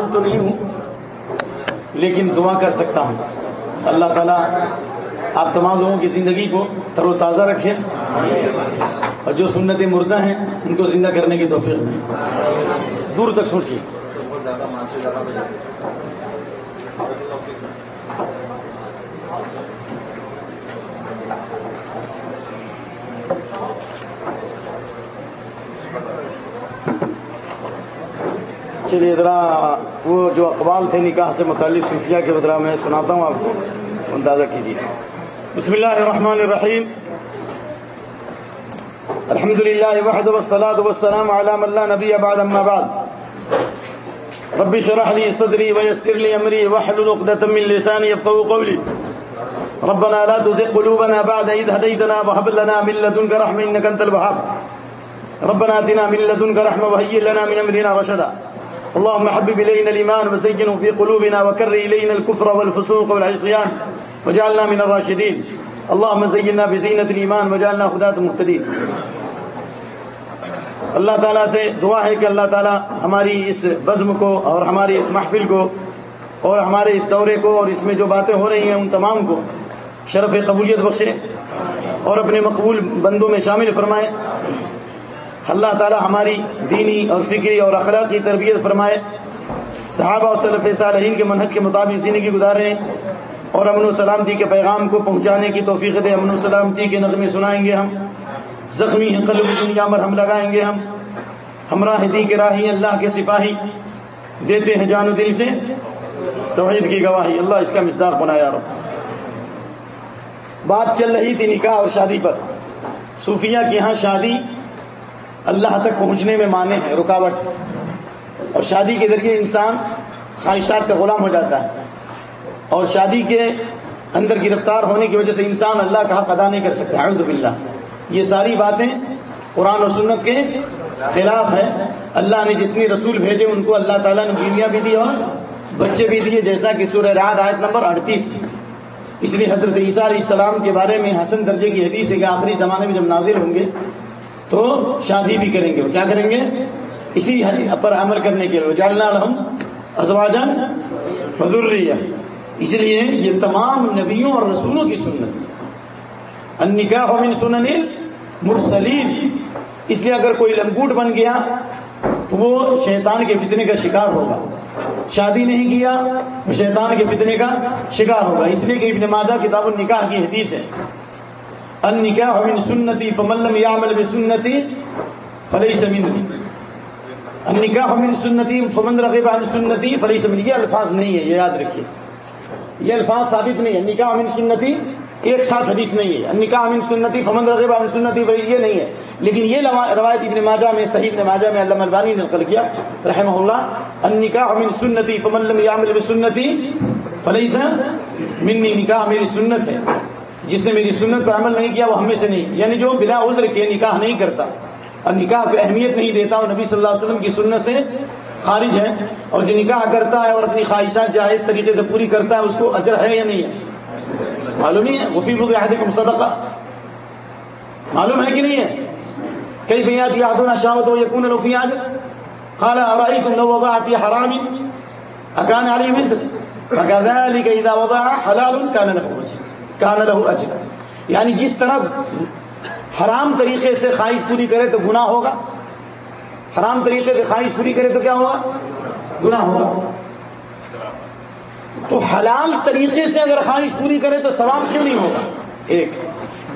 حال تو نہیں ہوں، لیکن دعا کر سکتا ہوں۔ اللہ تعالیٰ آپ تمام لوگوں کی زندگی کو تر و تازہ رکھیں اور جو سنت مردہ ہیں، ان کو زندہ کرنے کی توفیق دیں دور تک سوچیے۔ چلیے، ذرا وہ جو اقبال تھے نکاح سے متعلق صوفیہ کے بدرا میں سناتا ہوں، آپ کو اندازہ کیجیے۔ بسم اللہ الرحمن الرحیم۔ الحمد للہ وحد والصلاة والسلام على من لا نبی بعد اما بعد۔ رب شرح لي صدري ويسر لي امري واحلل عقدة من لساني يفقهوا قولي ربنا لا تزغ قلوبنا بعد إذ هديتنا وهب لنا من لدنك رحمة إنك أنت الوهاب ربنا آتنا من لدنك رحمة وهيئ لنا من أمرنا رشدا۔ اللهم حبب إلينا الإيمان وزينه في قلوبنا وكر إلينا الكفر والفسوق والعصيان وجعلنا من الراشدين. اللهم زينا بزينة الإيمان وجعلنا خداة مهتدين. اللہ تعالیٰ سے دعا ہے کہ اللہ تعالیٰ ہماری اس بزم کو اور ہماری اس محفل کو اور ہمارے اس دورے کو اور اس میں جو باتیں ہو رہی ہیں ان تمام کو شرف قبولیت بخشے اور اپنے مقبول بندوں میں شامل فرمائے اللہ تعالی ہماری دینی اور فکری اور اخلاقی تربیت فرمائے۔ صحابہ اور صلف صالحین کے منحج کے مطابق زندگی گزارے اور امن و سلامتی کے پیغام کو پہنچانے کی توفیق دے۔ امن و سلامتی کے نظمیں سنائیں گے ہم۔ زخمی قلب دنیا پر ہم لگائیں گے ہم۔ ہمراہ دی کے راہی اللہ کے سپاہی دیتے ہیں جان و دل سے۔ توحید کی گواہی۔ اللہ اس کا مزدار بنایا رہا بات چل رہی تھی نکاح اور شادی پر۔ صوفیہ کی یہاں شادی اللہ تک پہنچنے میں مانے ہے رکاوٹ اور شادی کے ذریعے انسان خواہشات کا غلام ہو جاتا ہے۔ اور شادی کے اندر گرفتار ہونے کی وجہ سے انسان اللہ کا حق ادا نہیں کر سکتا۔ الحمد باللہ۔ یہ ساری باتیں قرآن و سنت کے خلاف ہے اللہ نے جتنی رسول بھیجے، ان کو اللہ تعالیٰ نے بیویاں بھی دی اور بچے بھی دیے، جیسا کہ سورہ رات آیت نمبر اڑتیس اس لیے حضرت عیسیٰ علیہ السلام کے بارے میں حسن درجے کی حدیث ہے کہ آخری زمانے میں جب نازل ہوں گے تو شادی بھی کریں گے۔ وہ کیا کریں گے؟ اسی پر عمل کرنے کے لیے۔ جالنا الحم ازواجن حضر اس لیے یہ تمام نبیوں اور رسولوں کی سنت۔ انکاح من سنن مرسلین اس لیے اگر کوئی لنگوٹ بن گیا تو وہ شیطان کے فتنے کا شکار ہوگا۔ شادی نہیں کیا تو شیطان کے فتنے کا شکار ہوگا۔ اس لیے کہ ابن ماجہ کتاب النکاح کی حدیث ہے۔ ان نکاح من سنتی فملم یعمل بسنتی فلیس منی. ان نکاح من سنتی، فمن رغب عن سنتی فلیس منی. یہ الفاظ نہیں ہے یہ یاد رکھیے. یہ الفاظ ثابت نہیں ہے نکاح من سنتی ایک ساتھ حدیث نہیں ہے. نکاح من سنتی، فمن رغب عن سنتی یہ نہیں ہے. لیکن یہ روایت ابن ماجہ میں، صحیح ابن ماجہ میں علامہ البانی نے نقل کیا، رحمہ اللہ. ان نکاح من سنتی، فمن لم یعمل بسنتی فلیس منی. نکاح میری سنت ہے. جس نے میری سنت پر عمل نہیں کیا وہ ہمیں سے نہیں یعنی جو بلا عذر کے نکاح نہیں کرتا، اور نکاح کو اہمیت نہیں دیتا وہ نبی صلی اللہ علیہ وسلم کی سنت سے خارج ہے، اور جو نکاح کرتا ہے اور اپنی خواہشات جائز طریقے سے پوری کرتا ہے، اس کو اجر ہے یا نہیں ہے؟ معلوم نہیں ہے؟ وفی بحد صدقہ۔ معلوم ہے کہ نہیں ہے؟ کئی بھیا کی شاوت ہو یقون رفی آج خالا ارائی تم لوگ آتی حرامی؟ اکان علی مصر فکذلك اذا وضع حلال كان له. کان له اجر۔ یعنی جس طرح حرام طریقے سے خواہش پوری کرے تو گناہ ہوگا۔ حرام طریقے سے خواہش پوری کرے تو کیا ہوگا؟ گناہ ہوگا۔ تو حلال طریقے سے اگر خواہش پوری کرے تو ثواب کیوں نہیں ہوگا؟ ایک،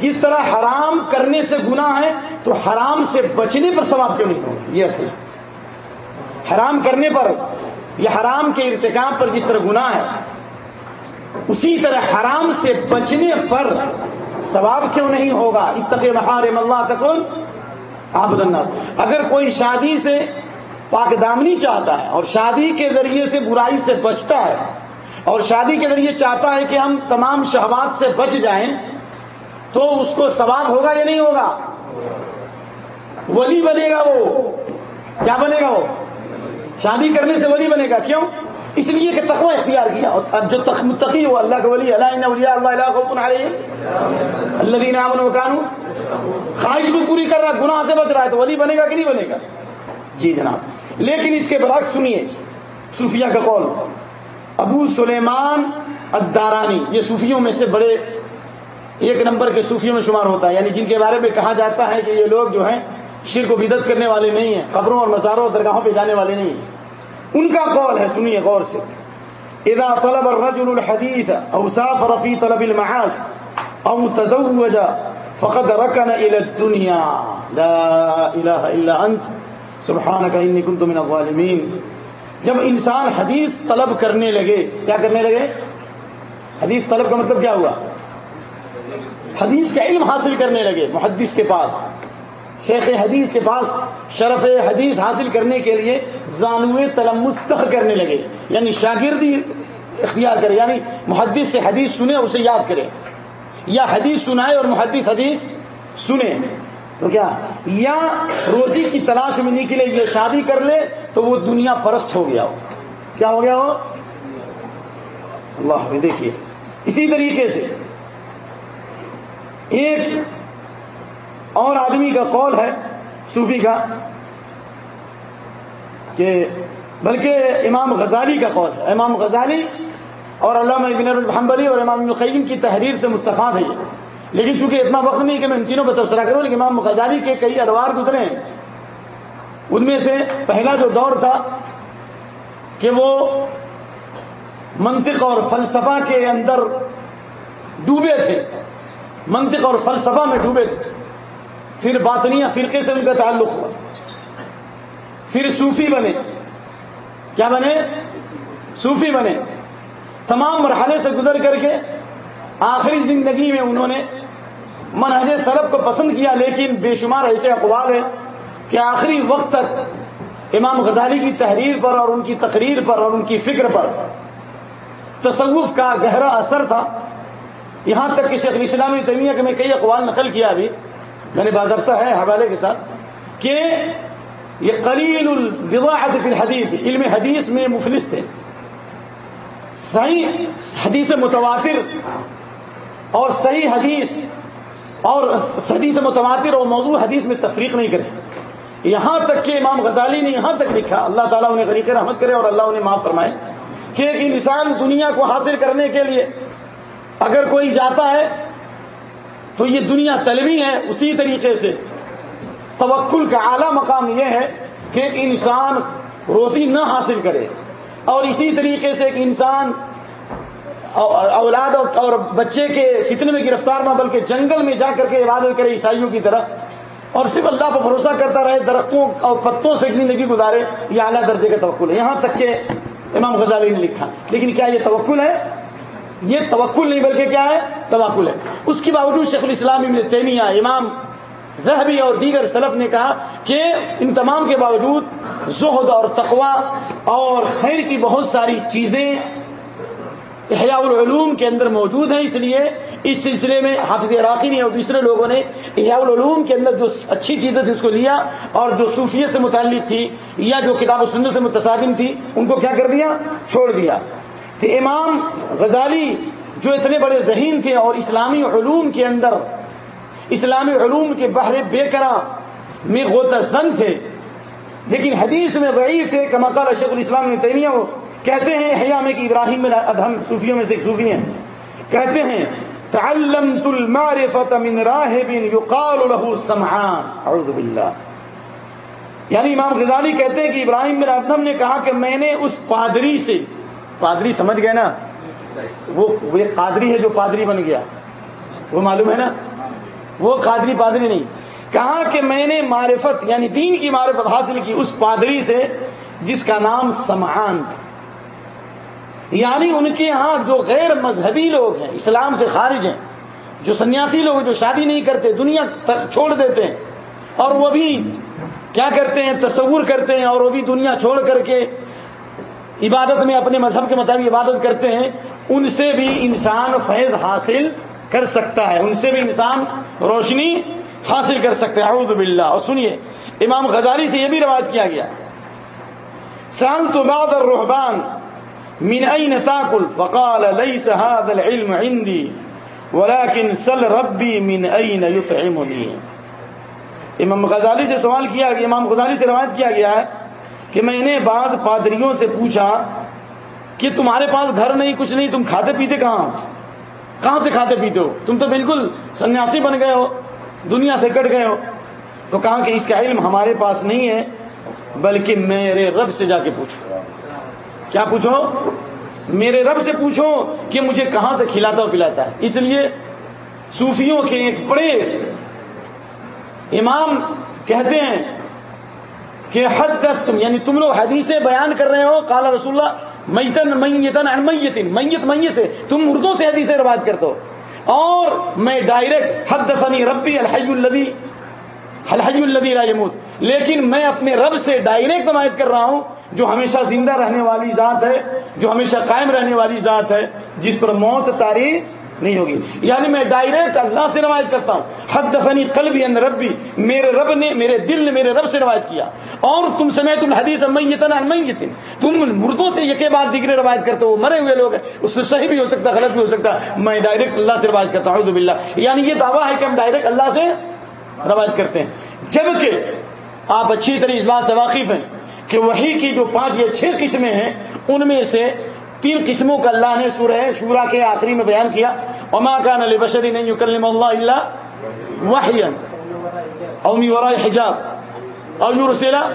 جس طرح حرام کرنے سے گناہ ہے تو حرام سے بچنے پر ثواب کیوں نہیں ہوگا؟ یہ اصل۔ حرام کرنے پر یا حرام کے ارتکاب پر جس طرح گناہ ہے اسی طرح حرام سے بچنے پر ثواب کیوں نہیں ہوگا؟ اتق محارم اللہ تکن آبد اللہ اگر کوئی شادی سے پاک دامنی چاہتا ہے اور شادی کے ذریعے سے برائی سے بچتا ہے اور شادی کے ذریعے چاہتا ہے کہ ہم تمام شہوات سے بچ جائیں، تو اس کو ثواب ہوگا یا نہیں ہوگا؟ ولی بنے گا وہ۔ کیا بنے گا وہ؟ شادی کرنے سے ولی بنے گا۔ کیوں؟ اس لیے کہ تخوہ اختیار کیا اور جو تقی ہو، اللہ کے ولی اللہ ولی اللہ اللہ اللہ دین امن و قانون خواہش بھی پوری کر رہا گناہ سے بچ رہا ہے، تو ولی بنے گا کہ نہیں بنے گا؟ جی جناب. لیکن اس کے برعکس سنیے، صوفیہ کا قول. ابو سلیمان الدارانی، یہ صوفیوں میں سے بڑے ایک نمبر کے صوفیوں میں شمار ہوتا ہے. یعنی جن کے بارے میں کہا جاتا ہے کہ یہ لوگ جو ہیں، شرک و بدت کرنے والے نہیں ہیں، قبروں اور مزاروں درگاہوں پہ جانے والے نہیں ہیں. ان کا قول ہے، سنیے غور سے۔ اذا طلب الرجل الحديث او سافر في طلب المعاش او تزوج فقد ركن الى الدنيا. لا اله الا انت، سبحانك اني كنت من الظالمين. جب انسان حدیث طلب کرنے لگے، کیا کرنے لگے؟ حدیث طلب کا مطلب کیا ہوا؟ حدیث کا علم حاصل کرنے لگے، محدث کے پاس۔ شیخ حدیث کے پاس شرف حدیث حاصل کرنے کے لیے زانو تلمستر کرنے لگے یعنی شاگردی اختیار کرے یعنی محدث سے حدیث سنے اسے یاد کرے۔ یا حدیث سنائے اور محدث حدیث سنے۔ تو کیا؟ یا روزی کی تلاش میں نکلے، یہ شادی کر لے تو وہ دنیا پرست ہو گیا ہو۔ کیا ہو گیا ہو؟ اللہ، دیکھیے، اسی طریقے سے ایک اور آدمی کا قول ہے، صوفی کا، کہ بلکہ امام غزالی کا قول ہے۔ امام غزالی اور علامہ ابن الحمبلی اور امام القیم کی تحریر سے مستفاد ہے لیکن چونکہ اتنا وقت نہیں کہ میں ان تینوں پہ تبصرہ کروں، لیکن امام غزالی کے کئی ادوار گزرے ہیں۔ ان میں سے پہلا جو دور تھا کہ وہ منطق اور فلسفہ کے اندر ڈوبے تھے۔ منطق اور فلسفہ میں ڈوبے تھے۔ پھر باطنیہ فرقے سے ان کا تعلق ہوا۔ پھر صوفی بنے۔ کیا بنے؟ صوفی بنے۔ تمام مرحلے سے گزر کر کے آخری زندگی میں انہوں نے منہج سرب کو پسند کیا، لیکن بے شمار ایسے اقوال ہیں کہ آخری وقت تک امام غزالی کی تحریر پر اور ان کی تقریر پر اور ان کی فکر پر تصوف کا گہرا اثر تھا۔ یہاں تک کہ شیخ اسلامی تیمیہ کے میں کئی اقوال نقل کیا ابھی میں نے باضابطہ ہے حوالے کے ساتھ کہ یہ قلیل الواحد فی الحدیث، علم حدیث میں مفلس تھے۔ صحیح حدیث متواتر اور صحیح حدیث اور حدیث متواتر اور موضوع حدیث میں تفریق نہیں کرے یہاں تک کہ امام غزالی نے یہاں تک لکھا، اللہ تعالیٰ انہیں غریق رحمت کرے اور اللہ انہیں معاف فرمائے کہ ایک انسان دنیا کو حاصل کرنے کے لیے اگر کوئی جاتا ہے تو یہ دنیا طلبی ہے اسی طریقے سے۔ توکل کا اعلیٰ مقام یہ ہے کہ ایک انسان روزی نہ حاصل کرے۔ اور اسی طریقے سے ایک انسان اولاد اور بچے کے فتنے میں گرفتار نہ بلکہ جنگل میں جا کر کے عبادت کرے عیسائیوں کی طرح اور صرف اللہ پر بھروسہ کرتا رہے، درختوں اور پتوں سے زندگی گزارے، یہ اعلیٰ درجے کا توقل ہے۔ یہاں تک کہ امام غزالی نے لکھا۔ لیکن کیا یہ توقل ہے؟ یہ توقل نہیں بلکہ کیا ہے؟ توقل ہے۔ اس کے باوجود شیخ الاسلام ابن تیمیہ، امام زہبی اور دیگر سلف نے کہا کہ ان تمام کے باوجود زہد اور تقوا اور خیر کی بہت ساری چیزیں احیاء العلوم کے اندر موجود ہیں۔ اس لیے اس سلسلے میں حافظ عراقی نے اور دوسرے لوگوں نے احیاء العلوم کے اندر جو اچھی چیزیں تھی اس کو لیا اور جو صوفیت سے متعلق تھی یا جو کتاب و سنت سے متصادم تھی، ان کو کیا کر دیا؟ چھوڑ دیا۔ تو امام غزالی جو اتنے بڑے ذہین تھے اور اسلامی علوم کے اندر، اسلامی علوم کے بحر بے کرا میں غوطہ زن تھے، لیکن حدیث میں ضعیف ہے کہ مقال شیخ الاسلام نے تیمیہ کہتے ہیں، حیا میں کہ ابراہیم میں ادہم صوفیوں میں سے ایک صوفی ہیں، کہتے ہیں، تعلمت المعرفة من راہب يقال له سمعان. اعوذ باللہ۔ یعنی امام غزالی کہتے ہیں کہ ابراہیم بن ادم نے کہا کہ میں نے اس پادری سے پادری سمجھ گئے نا؟ وہ ایک قادری ہے جو پادری بن گیا۔ وہ معلوم ہے نا؟ وہ قادری پادری نہیں۔ کہا کہ میں نے معرفت یعنی دین کی معرفت حاصل کی اس پادری سے، جس کا نام سمعان یعنی ان کے ہاں جو غیر مذہبی لوگ ہیں، اسلام سے خارج ہیں، جو سنیاسی لوگ جو شادی نہیں کرتے، دنیا چھوڑ دیتے ہیں۔ اور وہ بھی کیا کرتے ہیں؟ تصور کرتے ہیں اور وہ بھی دنیا چھوڑ کر کے عبادت میں اپنے مذہب کے مطابق عبادت کرتے ہیں، ان سے بھی انسان فیض حاصل کر سکتا ہے، ان سے بھی انسان روشنی حاصل کر سکتا ہے۔ اعوذ باللہ۔ اور سنیے، امام غزالی سے یہ بھی روایت کیا گیا۔ سال تو بعد الرحبان من اين تاكل فقال، ليس هذا العلم عندي، ولكن سل ربي من اين يطعمني؟ امام غزالی سے سوال کیا گیا، امام غزالی سے روایت کیا گیا ہے کہ میں نے بعض پادریوں سے پوچھا کہ تمہارے پاس گھر نہیں، کچھ نہیں، تم کھاتے پیتے کہاں کہاں سے کھاتے پیتے ہو؟ تم تو بالکل سنیاسی بن گئے ہو، دنیا سے کٹ گئے ہو۔ تو کہا کہ اس کا علم ہمارے پاس نہیں ہے، بلکہ میرے رب سے جا کے پوچھو۔ کیا پوچھو؟ میرے رب سے پوچھو کہ مجھے کہاں سے کھلاتا اور پلاتا ہے۔ اس لیے صوفیوں کے ایک بڑے امام کہتے ہیں کہ حد دست یعنی تم لوگ حدیثیں بیان کر رہے ہو کالا رسول اللہ میتن میتن میتن میت میت سے تم اردو سے حدیثیں روایت کرتے ہو۔ اور میں ڈائریکٹ حد ربی الحی الدی الحی الدی راجمود لیکن میں اپنے رب سے ڈائریکٹ روایت کر رہا ہوں، جو ہمیشہ زندہ رہنے والی ذات ہے، جو ہمیشہ قائم رہنے والی ذات ہے، جس پر موت، تاریخ نہیں ہوگی۔ یعنی میں ڈائریکٹ اللہ سے روایت کرتا ہوں۔ حد دفنی قلبی ان ربی، میرے رب نے، میرے دل نے میرے رب سے روایت کیا۔ اور تم سمے تم حدیث میتن۔ تم مردوں سے یہ بات دیگر روایت کرتے ہو، مرے ہوئے لوگ ہیں۔ اس میں صحیح بھی ہو سکتا، غلط بھی ہو سکتا۔ میں ڈائریکٹ اللہ سے روایت کرتا ہوں باللہ۔ یعنی یہ دعویٰ ہے کہ ہم ڈائریکٹ اللہ سے روایت کرتے ہیں۔ جبکہ آپ اچھی طرح اس بات سے واقف ہیں کہ وہی کی جو پانچ یا چھ قسمیں ہیں، ان میں سے تین قسموں کا اللہ نے سورہ شورا کے آخری میں بیان کیا۔ اما کا نل بشری نہیں یکلم اللہ اللہ وحین اومی ورائے حجاب اور رسیلا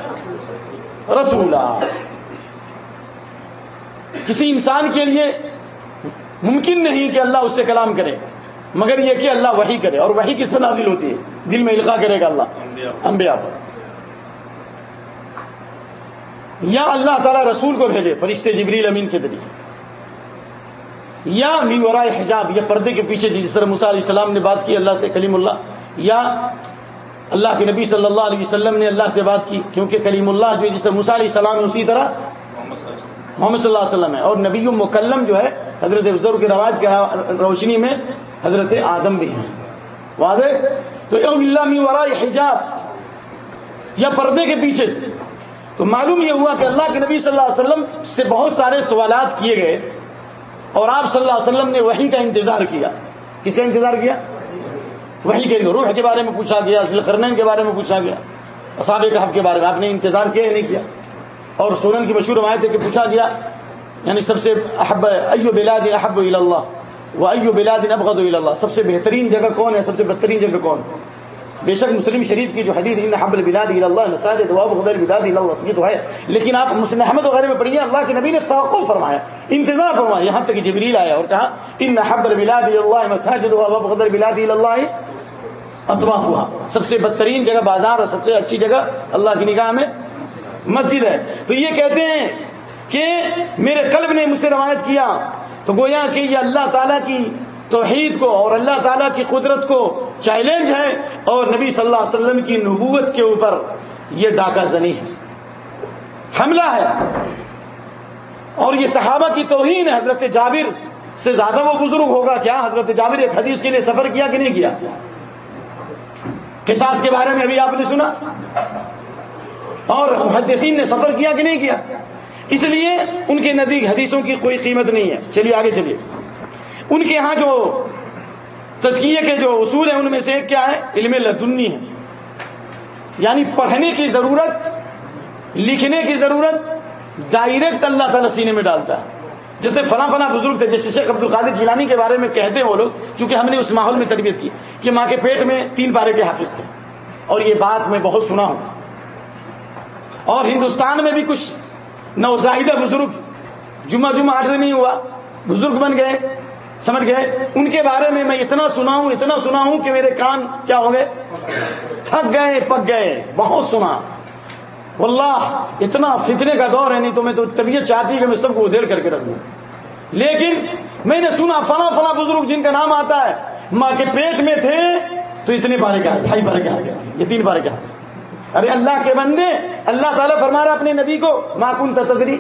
رسولا۔ کسی انسان کے لیے ممکن نہیں کہ اللہ اس سے کلام کرے، مگر یہ کہ اللہ وہی کرے، اور وہی کس پہ نازل ہوتی ہے؟ دل میں القا کرے گا اللہ۔ انبیاء پر۔ یا اللہ تعالیٰ رسول کو بھیجے، فرشتے جبریل امین کے ذریعے۔ یا میورائے حجاب یا پردے کے پیچھے جس طرح مصع علیہ السلام نے بات کی، اللہ سے کلیم اللہ، یا اللہ کے نبی صلی اللہ علیہ وسلم نے اللہ سے بات کی، کیونکہ کلیم اللہ جو جس طرح مصع علیہ السلام اسی طرح محمد صلی اللہ علیہ وسلم ہے۔ اور نبی مکلم جو ہے، حضرت افضر کی رواج کی روشنی میں حضرت آدم بھی ہیں۔ واضح؟ تو اللہ حجاب، یا پردے کے پیچھے۔ سے تو معلوم یہ ہوا کہ اللہ کے نبی صلی اللہ علیہ وسلم سے بہت سارے سوالات کیے گئے۔ اور آپ صلی اللہ علیہ وسلم نے وہی کا انتظار کیا۔ کس کا انتظار کیا؟ وہی کے روح کے بارے میں پوچھا گیا ذیل کرنین کے بارے میں پوچھا گیا اصاب کہف کے بارے میں آپ نے انتظار کیا یا نہیں کیا؟ اور سونن کی مشہور روایت ہے کہ پوچھا گیا یعنی سب سے احب، ایو بلاد احب اللہ؟ وہ ایو بلاد ابغد اللہ؟ سب سے بہترین جگہ کون ہے؟ سب سے بہترین جگہ کون؟ بے شک مسلم شریف کی جو حدیث ان حب البلاد اللہ مساج دعا بلاد اللہ تو ہے۔ لیکن آپ مسلم احمد وغیرہ میں پڑھیے، اللہ کے نبی نے توقع فرمایا، انتظار فرمایا، یہاں تک جبریل آیا اور کہا، ان حب البلاد اللہ مساج دعا بلاد اللہ اسوا ہوا۔ سب سے بدترین جگہ بازار اور سب سے اچھی جگہ اللہ کی نگاہ میں مسجد ہے۔ تو یہ کہتے ہیں کہ میرے قلب نے مجھ سے روایت کیا، تو گویا کہ یہ اللہ تعالیٰ کی توحید کو اور اللہ تعالیٰ کی قدرت کو چیلنج ہے اور نبی صلی اللہ علیہ وسلم کی نبوت کے اوپر یہ ڈاکہ زنی ہے۔ حملہ ہے۔ اور یہ صحابہ کی توہین ہے۔ حضرت جابر سے زیادہ وہ بزرگ ہوگا۔ کیا حضرت جابر ایک حدیث کے لیے سفر کیا کہ نہیں کیا؟ قصاص کے بارے میں ابھی آپ نے سنا۔ اور محدثین نے سفر کیا کہ نہیں کیا؟ اس لیے ان کے نزدیک حدیثوں کی کوئی قیمت نہیں ہے۔ چلیے، آگے چلیے۔ ان کے ہاں جو تزکیے کے جو اصول ہیں، ان میں سے ایک کیا ہے؟ علم لدنی ہے۔ یعنی پڑھنے کی ضرورت، لکھنے کی ضرورت ڈائریکٹ اللہ تعالیٰ سینے میں ڈالتا ہے۔ جیسے فلاں فلاں بزرگ تھے، جیسے شیخ عبد القادر جیلانی کے بارے میں کہتے ہیں وہ لوگ کیونکہ ہم نے اس ماحول میں تربیت کی کہ ماں کے پیٹ میں تین پارے کے حافظ تھے۔ اور یہ بات میں بہت سنا ہوں۔ اور ہندوستان میں بھی کچھ نوزائیدہ بزرگ جمعہ جمعہ آٹھ نہیں ہوا، بزرگ بن گئے۔ سمجھ گئے؟ ان کے بارے میں میں اتنا سنا ہوں اتنا سنا ہوں کہ میرے کان کیا ہو گئے تھک گئے، پک گئے، بہت سنا۔ واللہ، اتنا فتنے کا دور ہے، نہیں تو میں تو طبیعت چاہتی کہ میں سب کو ادھیڑ کر کے رکھ دوں۔ لیکن میں نے سنا، فلاں فلاں بزرگ جن کا نام آتا ہے، ماں کے پیٹ میں تھے، تو اتنے بارے کا ڈھائی بارے کے یہ تین بارے کے ارے اللہ کے بندے، اللہ تعالیٰ فرما رہا اپنے نبی کو ماں کن تدری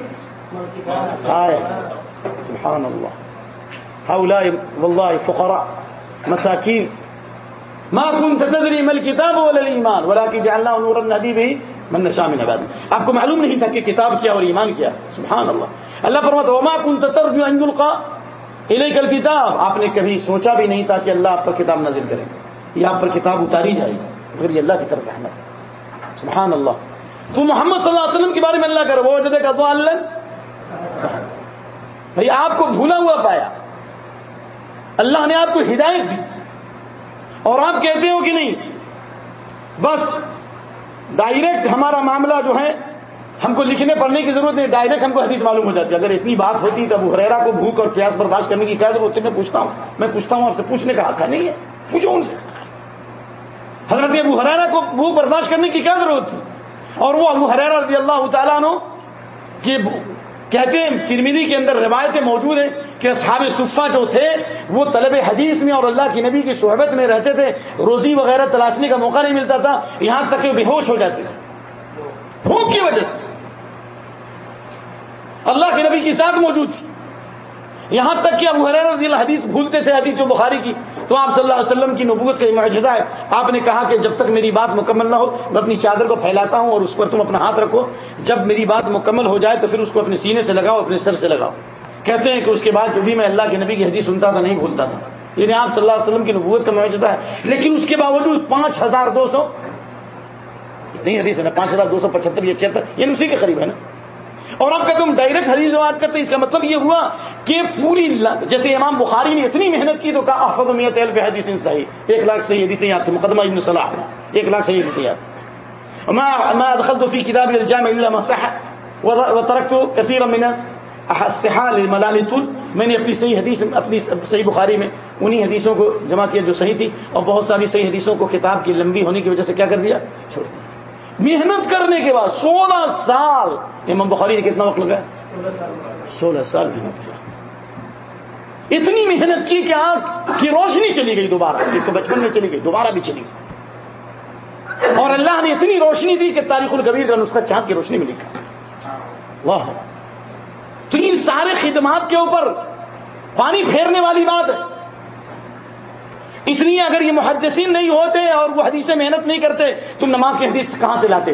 سبحان اللہ۔ هؤلاء والله فقراء، مساكين. ما كنت تدري ما الكتاب ولا الايمان ولكن جعلناه نورا نهدي به من نشاء من عباد آپ کو معلوم نہیں تھا کہ کتاب کیا اور ایمان کیا سبحان اللہ اللہ فرماتا وما كنت ترجو ان يلقى اليك الكتاب. آپ نے کبھی سوچا بھی نہیں تھا کہ اللہ آپ پر کتاب نازل کرے. یا آپ پر کتاب اتاری جائے گی، مگر یہ اللہ کی طرف رحمت سبحان اللہ تو محمد صلی اللہ علیہ وسلم کے بارے میں اللہ کر وہ جدے کا تو اللہ بھائی، آپ کو بھولا ہوا پایا. اللہ نے آپ کو ہدایت دی اور آپ کہتے ہو کہ نہیں؟ بس ڈائریکٹ ہمارا معاملہ جو ہے، ہم کو لکھنے پڑھنے کی ضرورت نہیں ڈائریکٹ ہم کو حدیث معلوم ہو جاتی ہے۔ اگر اتنی بات ہوتی تو ہریرا کو بھوک اور پیاس برداشت کرنے کی کیا ضرورت ہے میں پوچھتا ہوں۔ میں پوچھتا ہوں آپ سے، پوچھنے کا حق نہیں ہے۔ پوچھو ان سے۔ حضرت ابو حریرا کو بھوک برداشت کرنے کی کیا ضرورت تھی؟ اور وہ ابو حریرا رضی اللہ تعالیٰ نو کہ کہتے ہیں ترمیدی کے اندر روایتیں موجود ہیں کہ اصحاب صفا جو تھے، وہ طلب حدیث میں اور اللہ کی نبی کی صحبت میں رہتے تھے، روزی وغیرہ تلاشنے کا موقع نہیں ملتا تھا، یہاں تک کہ بے ہوش ہو جاتے تھے۔ بھوک کی وجہ سے۔ اللہ کے نبی کی ساتھ موجود تھی۔ یہاں تک کہ ابو رضی اللہ حدیث بھولتے تھے، حدیث جو بخاری کی۔ تو آپ صلی اللہ علیہ وسلم کی نبوت کا معجزہ ہے۔ آپ نے کہا کہ جب تک میری بات مکمل نہ ہو، میں اپنی چادر کو پھیلاتا ہوں اور اس پر تم اپنا ہاتھ رکھو۔ جب میری بات مکمل ہو جائے تو پھر اس کو اپنے سینے سے لگاؤ، اپنے سر سے لگاؤ۔ کہتے ہیں کہ اس کے بعد جو بھی میں اللہ کے نبی کی حدیث سنتا تھا، نہیں بھولتا تھا۔ یعنی آپ صلی اللہ علیہ وسلم کی نبوت کا معجزہ ہے۔ لیکن اس کے باوجود پانچ ہزار دو سو، نہیں حدیث ہے نا، پانچ ہزار دو سو پچہتر یا چھتر یعنی اسی کے قریب ہے نا۔ اور اب کہ تم ڈائریکٹ حدیث بات کرتے اس کا مطلب یہ ہوا کہ پوری جیسے امام بخاری نے اتنی محنت کی تو کہا آفت میت پہ حدیث صحیح، ایک لاکھ صحیح حدیث یاد تھے مقدمہ ابن صلاح، ایک لاکھ صحیح حدیث یاد ما دخلت في كتاب الجامع الا ما صح وتركت كثيرا من الصحاح للملال طول میں نے اپنی صحیح حدیث، اپنی صحیح بخاری میں انہی حدیثوں کو جمع کیا جو صحیح تھی، اور بہت ساری صحیح حدیثوں کو کتاب کی لمبی ہونے کی وجہ سے کیا کر دیا؟ چھوڑ دیا۔ محنت کرنے کے بعد سولہ سال، امام بخاری نے کتنا وقت لگا سولہ سال محنت کیا اتنی محنت کی کہ آنکھ کی روشنی چلی گئی دوبارہ، ایک تو بچپن میں چلی گئی، دوبارہ بھی چلی گئی۔ اور اللہ نے اتنی روشنی دی کہ تاریخ القبیر کا نسخہ چاند کی روشنی میں لکھا۔ واہ۔ تو ان سارے خدمات کے اوپر پانی پھیرنے والی بات ہے۔ اس لیے اگر یہ محدثین نہیں ہوتے اور وہ حدیث محنت نہیں کرتے، تم نماز کی حدیث کہاں سے لاتے؟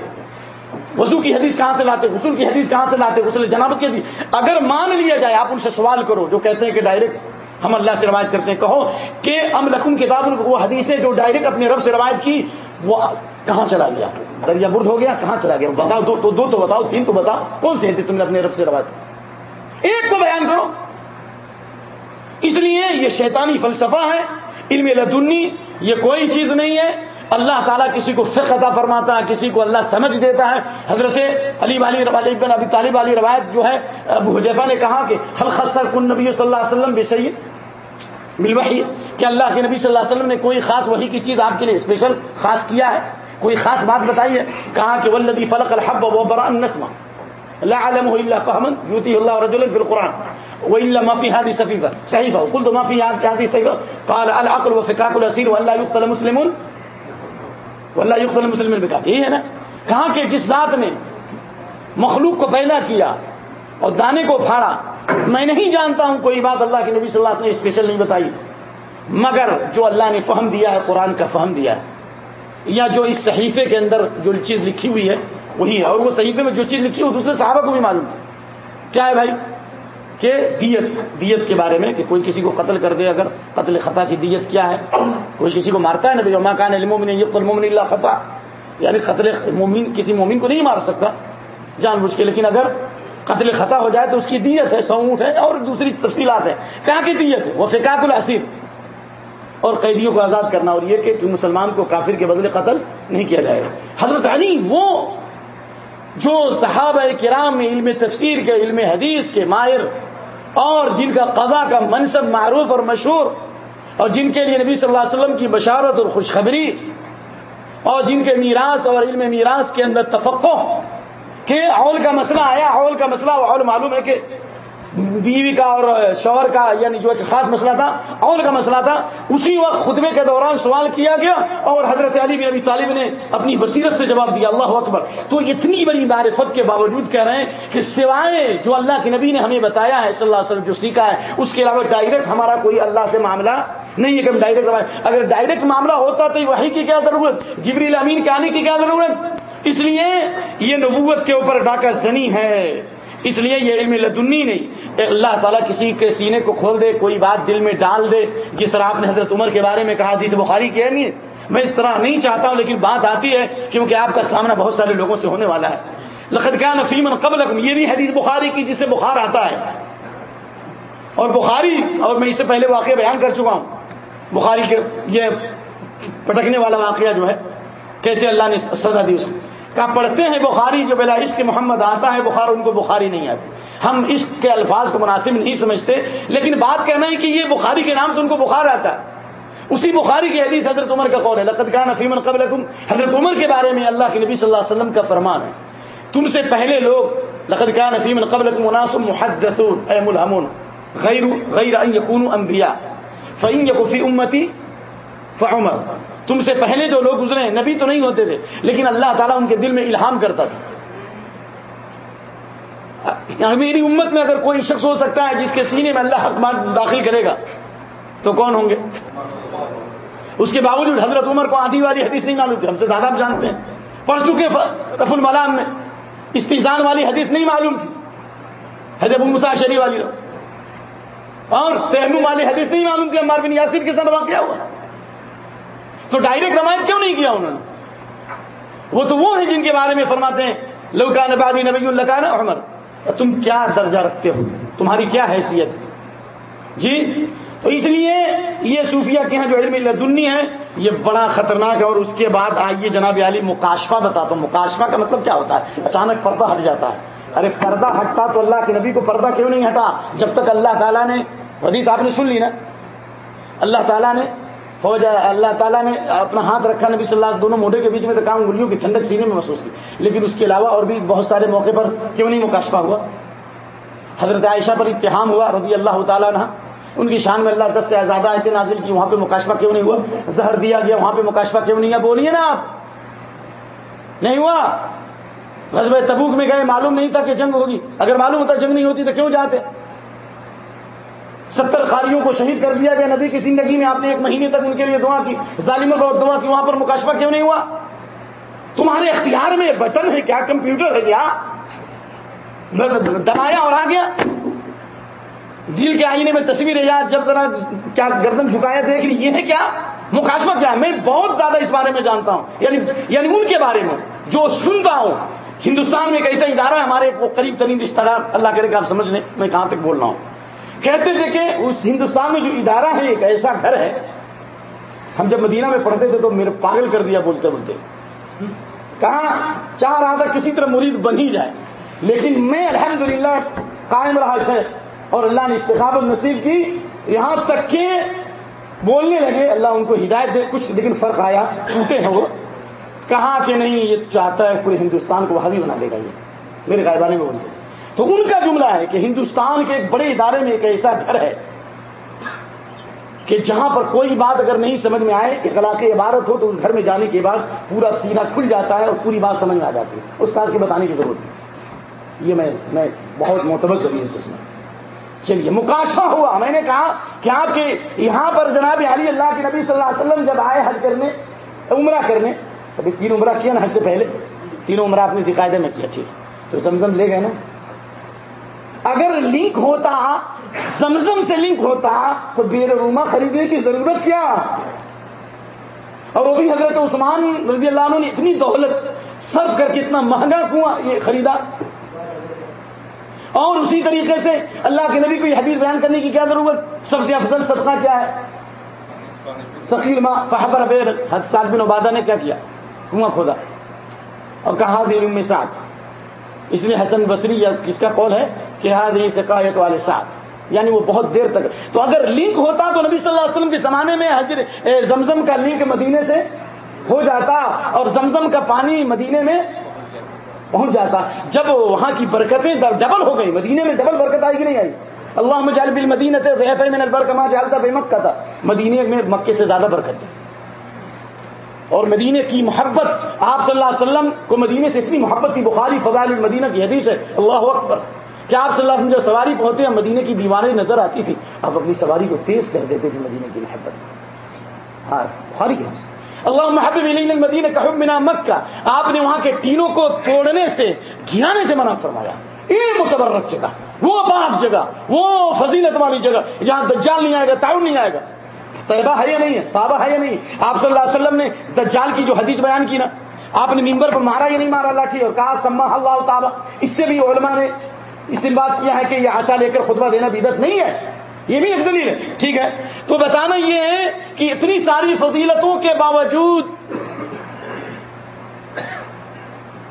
وضو کی حدیث کہاں سے لاتے؟ غسل کی حدیث کہاں سے لاتے؟ غسل جنابت کی حدیث اگر مان لیا جائے، آپ ان سے سوال کرو جو کہتے ہیں کہ ڈائریکٹ ہم اللہ سے روایت کرتے ہیں۔ کہو کہ ام لکھن کتاب وہ حدیثیں جو ڈائریکٹ اپنے رب سے روایت کی، وہ کہاں چلا گیا؟ دریا برد ہو گیا، کہاں چلا گیا؟ بتاؤ، دو تو دو تو بتاؤ، تین تو بتاؤ۔ کون سی تم نے اپنے رب سے روایت کی؟ ایک کو بیان کرو۔ اس لیے یہ شیطانی فلسفہ ہے۔ علم لدنی، یہ کوئی چیز نہیں ہے۔ اللہ تعالیٰ کسی کو فقہ عطا فرماتا ہے، کسی کو اللہ سمجھ دیتا ہے۔ حضرت علی علی بن ابی طالب علی روایت جو ہے، ابو حجیفہ نے کہا کہ حل خصر کن نبی صلی اللہ علیہ وسلم بے صحیح ملوحی کہ اللہ کے نبی صلی اللہ علیہ وسلم نے کوئی خاص وہی کی چیز آپ کے لیے اسپیشل خاص کیا ہے۔ کوئی خاص بات بتائی ہے۔ کہا کہ ولدی فلق الحب و بران نسما اللہ عالم فہمن، یوتی اللہ رجل بالقرآن۔ وإلا ما في هذه سفيفة. صحيفة وقلت ما في هذه سفيفة قال العقل وفكاك الأسير وأن لا يقتل مسلم وأن مسلم بكاك ہے نا کہاں کہ جس ذات نے مخلوق کو پیدا کیا اور دانے کو پھاڑا، میں نہیں جانتا ہوں کوئی بات اللہ کے نبی صلی اللہ علیہ وسلم نے اسپیشل نہیں بتائی۔ مگر جو اللہ نے فہم دیا ہے، قرآن کا فہم دیا ہے۔ یا جو اس صحیفے کے اندر جو چیز لکھی ہوئی ہے، وہی ہے۔ اور وہ صحیفے میں جو چیز لکھی ہوئی دوسرے صحابہ کو بھی معلوم کیا ہے بھائی؟ کہ دیت دیت کے بارے میں کہ کوئی کسی کو قتل کر دے، اگر قتل خطا کی دیت کیا ہے۔ کوئی کسی کو مارتا ہے نا کان المومن المومن اللہ خطا۔ یعنی قتل مومن، کسی مومن کو نہیں مار سکتا جان بوجھ کے، لیکن اگر قتل خطا ہو جائے تو اس کی دیت ہے سو اونٹ ہے اور دوسری تفصیلات ہیں۔ کہاں کی دیت ہے؟ وہ فکاک الحصیر اور قیدیوں کو آزاد کرنا اور یہ کہ مسلمان کو کافر کے بدلے قتل نہیں کیا جائے۔ گا حضرت علی وہ جو صحابہ کرام میں علم تفسیر کے، علم حدیث کے ماہر اور جن کا قضا کا منصب معروف اور مشہور، اور جن کے لیے نبی صلی اللہ علیہ وسلم کی بشارت اور خوشخبری، اور جن کے میراث اور علم میراث کے اندر تفقع کہ اول کا مسئلہ آیا اول کا مسئلہ اول معلوم ہے کہ بیوی کا اور شوہر کا یعنی جو ایک خاص مسئلہ تھا اور کا مسئلہ تھا، اسی وقت خطبے کے دوران سوال کیا گیا اور حضرت علی بن ابی طالب نے اپنی بصیرت سے جواب دیا، اللہ اکبر۔ تو اتنی بڑی معرفت کے باوجود کہہ رہے ہیں کہ سوائے جو اللہ کے نبی نے ہمیں بتایا ہے، صلی اللہ علیہ وسلم جو سیکھا ہے، اس کے علاوہ ڈائریکٹ ہمارا کوئی اللہ سے معاملہ نہیں ہے کہ ہم ڈائریکٹ اگر ڈائریکٹ معاملہ ہوتا تو وہی کی کیا ضرورت؟ جبریل امین کے آنے کی کیا ضرورت؟ اس لیے یہ نبوت کے اوپر ڈاکہ زنی ہے۔ اس لیے یہ علم لدنی نہیں۔ اللہ تعالیٰ کسی کے سینے کو کھول دے، کوئی بات دل میں ڈال دے، جس طرح آپ نے حضرت عمر کے بارے میں کہا جس بخاری کی اہمیت۔ میں اس طرح نہیں چاہتا ہوں، لیکن بات آتی ہے، کیونکہ آپ کا سامنا بہت سارے لوگوں سے ہونے والا ہے۔ لقد کا نفیم قبل یہ بھی حدیث بخاری کی، جس سے بخار آتا ہے۔ اور بخاری، اور میں اس سے پہلے واقعہ بیان کر چکا ہوں۔ بخاری کے یہ پٹکنے والا واقعہ جو ہے، کیسے اللہ نے سزا دی اس کو؟ کا پڑھتے ہیں بخاری، جو بلا عشق محمد آتا ہے، بخار ان کو بخاری نہیں آتی۔ ہم عشق کے الفاظ کو مناسب نہیں سمجھتے، لیکن بات کہنا ہے کہ یہ بخاری کے نام سے ان کو بخار آتا ہے۔ اسی بخاری کی حدیث حضرت عمر کا قول ہے لقت کا نفیم قبل حضرت عمر کے بارے میں اللہ کے نبی صلی اللہ علیہ وسلم کا فرمان ہے۔ تم سے پہلے لوگ لقت کا نفیم قبل مناسب محدت اے ملحمون غیر غیر یقون انبیاء۔ فعین یقفی امتی، فعمر۔ تم سے پہلے جو لوگ گزرے ہیں، نبی تو نہیں ہوتے تھے، لیکن اللہ تعالیٰ ان کے دل میں الہام کرتا تھا۔ یعنی میری امت میں اگر کوئی شخص ہو سکتا ہے جس کے سینے میں اللہ حق داخل کرے گا، تو کون ہوں گے؟ اس کے باوجود حضرت عمر کو آدھی والی حدیث نہیں معلوم تھی، ہم سے زیادہ آپ جانتے ہیں۔ پڑھ چکے رف الملام میں۔ استحزان والی حدیث نہیں معلوم تھی۔ حضرت مساشری والی۔ اور تہم والی حدیث نہیں معلوم تھی بن یاسر کے ساتھ واقعہ ہوا۔ تو ڈائریکٹ روایت کیوں نہیں کیا انہوں نے؟ وہ تو وہ ہیں جن کے بارے میں فرماتے ہیں لوکا نبادی نبی اللہ کا نا عمر تم کیا درجہ رکھتے ہو؟ تمہاری کیا حیثیت؟ جی تو اس لیے یہ صوفیہ کے ہیں جو علم لدنی ہے، یہ بڑا خطرناک ہے۔ اور اس کے بعد آئیے جناب علی مکاشفہ بتاتا ہوں۔ مکاشفہ کا مطلب کیا ہوتا ہے؟ اچانک پردہ ہٹ جاتا ہے۔ ارے، پردہ ہٹتا تو اللہ کے نبی کو پردہ کیوں نہیں ہٹا؟ جب تک اللہ تعالیٰ نے، حدیث آپ نے سن لی نا؟ اللہ تعالیٰ نے فوج اللہ تعالیٰ نے اپنا ہاتھ رکھا، نبی صلی اللہ دونوں موڈے کے بیچ میں تو کام گلیوں کی ٹھنڈک سینے میں محسوس کی۔ لیکن اس کے علاوہ اور بھی بہت سارے موقع پر کیوں نہیں مکاشفہ ہوا؟ حضرت عائشہ پر اتحام ہوا رضی اللہ تعالیٰ نے ان کی شان میں اللہ دس سے زیادہ آئے نازل کی، وہاں پہ مکاشفہ کیوں نہیں ہوا؟ زہر دیا گیا، وہاں پہ مکاشفہ کیوں نہیں ہے بولیے نا آپ۔ نہیں ہوا۔ غزب تبوک میں گئے، معلوم نہیں تھا کہ جنگ ہوگی۔ اگر معلوم ہوتا جنگ نہیں ہوتی تو کیوں جاتے؟ ستر خاریوں کو شہید کر دیا گیا نبی کی زندگی میں آپ نے ایک مہینے تک ان کے لیے دعا کی ظالموں کو دعا کی وہاں پر مکاشفہ کیوں نہیں ہوا تمہارے اختیار میں بٹن ہے، کیا کمپیوٹر ہے، کیا؟ دبایا اور آ گیا۔ دل کے آئینے میں تصویر ہے جب ذرا کیا گردن جھکایا، دیکھ لی، یہ ہے کیا؟ مکاشفہ کیا ہے؟ میں بہت زیادہ اس بارے میں جانتا ہوں۔ یعنی یعنی ان کے بارے میں، جو سنتا ہوں۔ ہندوستان میں ایک ایسا ادارہ ہے، ہمارے وہ قریب ترین رشتہ دار، اللہ کرے کہ آپ سمجھ لیں، میں کہاں تک بول رہا ہوں۔ کہتے تھے کہ اس ہندوستان میں جو ادارہ ہے، ایک ایسا گھر ہے۔ ہم جب مدینہ میں پڑھتے تھے تو میرے پاگل کر دیا بولتے بولتے۔ کہاں چاہ رہا تھا کسی طرح مرید بن ہی جائے۔ لیکن میں الحمدللہ قائم رہا ہے اور اللہ نے استخابت نصیب کی۔ یہاں تک کہ بولنے لگے، اللہ ان کو ہدایت دے، کچھ لیکن فرق آیا۔ چھوٹے ہیں وہ، کہاں کہ نہیں، یہ چاہتا ہے پورے ہندوستان کو وہاں بنا دے گا یہ۔ میرے غائبانے میں بولتے تو ان کا جملہ ہے کہ ہندوستان کے ایک بڑے ادارے میں ایک ایسا گھر ہے کہ جہاں پر کوئی بات اگر نہیں سمجھ میں آئے اخلا کی عبارت ہو تو اس گھر میں جانے کے بعد پورا سینہ کھل جاتا ہے اور پوری بات سمجھ میں آ جاتی ہے۔ اس کے بتانے کی ضرورت نہیں۔ یہ میں میں بہت معتبر کری سوچنا چلیے مکاشفہ ہوا۔ میں نے کہا کہ آپ کے یہاں پر جناب علی اللہ کے نبی صلی اللہ علیہ وسلم جب آئے حج کرنے، عمرہ کرنے، ابھی تین عمرہ کیا نا حج سے پہلے؟ تین عمرہ اپنی ذکائدے میں کیا، ٹھیک۔ تو زمزم لے گئے نا؟ اگر لنک ہوتا، زمزم سے لنک ہوتا، تو بیر روما خریدنے کی ضرورت کیا؟ اور وہ بھی حضرت عثمان رضی اللہ عنہ نے اتنی دولت سرف کر کے اتنا مہنگا کنواں یہ خریدا۔ اور اسی طریقے سے اللہ کے نبی کو یہ حدیث بیان کرنے کی کیا ضرورت؟ سب سے افضل صدقہ کیا ہے؟ سخیر ماں فہبر بیر حد بن عبادہ نے کیا کیا؟ کنواں کھودا۔ اور کہا دے ساتھ اس لیے حسن بصری یا کس کا قول ہے کہ ہاں یہ شکایت والے ساتھ یعنی وہ بہت دیر تک۔ تو اگر لنک ہوتا تو نبی صلی اللہ علیہ وسلم کے زمانے میں حضر زمزم کا لنک مدینے سے ہو جاتا اور زمزم کا پانی مدینے میں پہنچ جاتا۔ جب وہاں کی برکتیں ڈبل ہو گئی مدینے میں ڈبل برکت آئی کہ نہیں آئی؟ اللہ مجال بل مدینہ تھے میں نلبر کما جالتا بے مکہ تھا۔ مدینے میں مکے سے زیادہ برکت ہے اور مدینے کی محبت، آپ صلی اللہ علیہ وسلم کو مدینے سے اتنی محبت کی بخاری فضائل المدینہ کی حدیث ہے، اللہ اکبر۔ کیا آپ صلی اللہ علیہ وسلم جو سواری پہنچتے ہیں مدینے کی دیواریں نظر آتی تھی آپ اپنی سواری کو تیز کر دیتے تھے مدینے کی محبت۔ ہاں بخاری کی اللہ محبت مدینہ کا بنا مکہ۔ آپ نے وہاں کے ٹینوں کو توڑنے سے، گھرانے سے منع فرمایا۔ یہ متبرک جگہ، وہ پاک جگہ، وہ فضیلت والی جگہ، جہاں دجال نہیں آئے گا، تعاون نہیں آئے گا۔ طیبہ ہے یا نہیں ہے؟ تابہ ہے یا نہیں؟ آپ صلی اللہ علیہ وسلم نے دجال کی جو حدیث بیان کی نا، آپ نے ممبر پر مارا یا نہیں مارا؟ اللہ ٹھیک اور کہا سما اللہ تابہ اس سے بھی علماء نے اس سے بات کیا ہے کہ یہ آشا لے کر خطبہ دینا بدت نہیں ہے۔ یہ بھی ایک دلیل ہے، ٹھیک ہے؟ تو بتانا یہ ہے کہ اتنی ساری فضیلتوں کے باوجود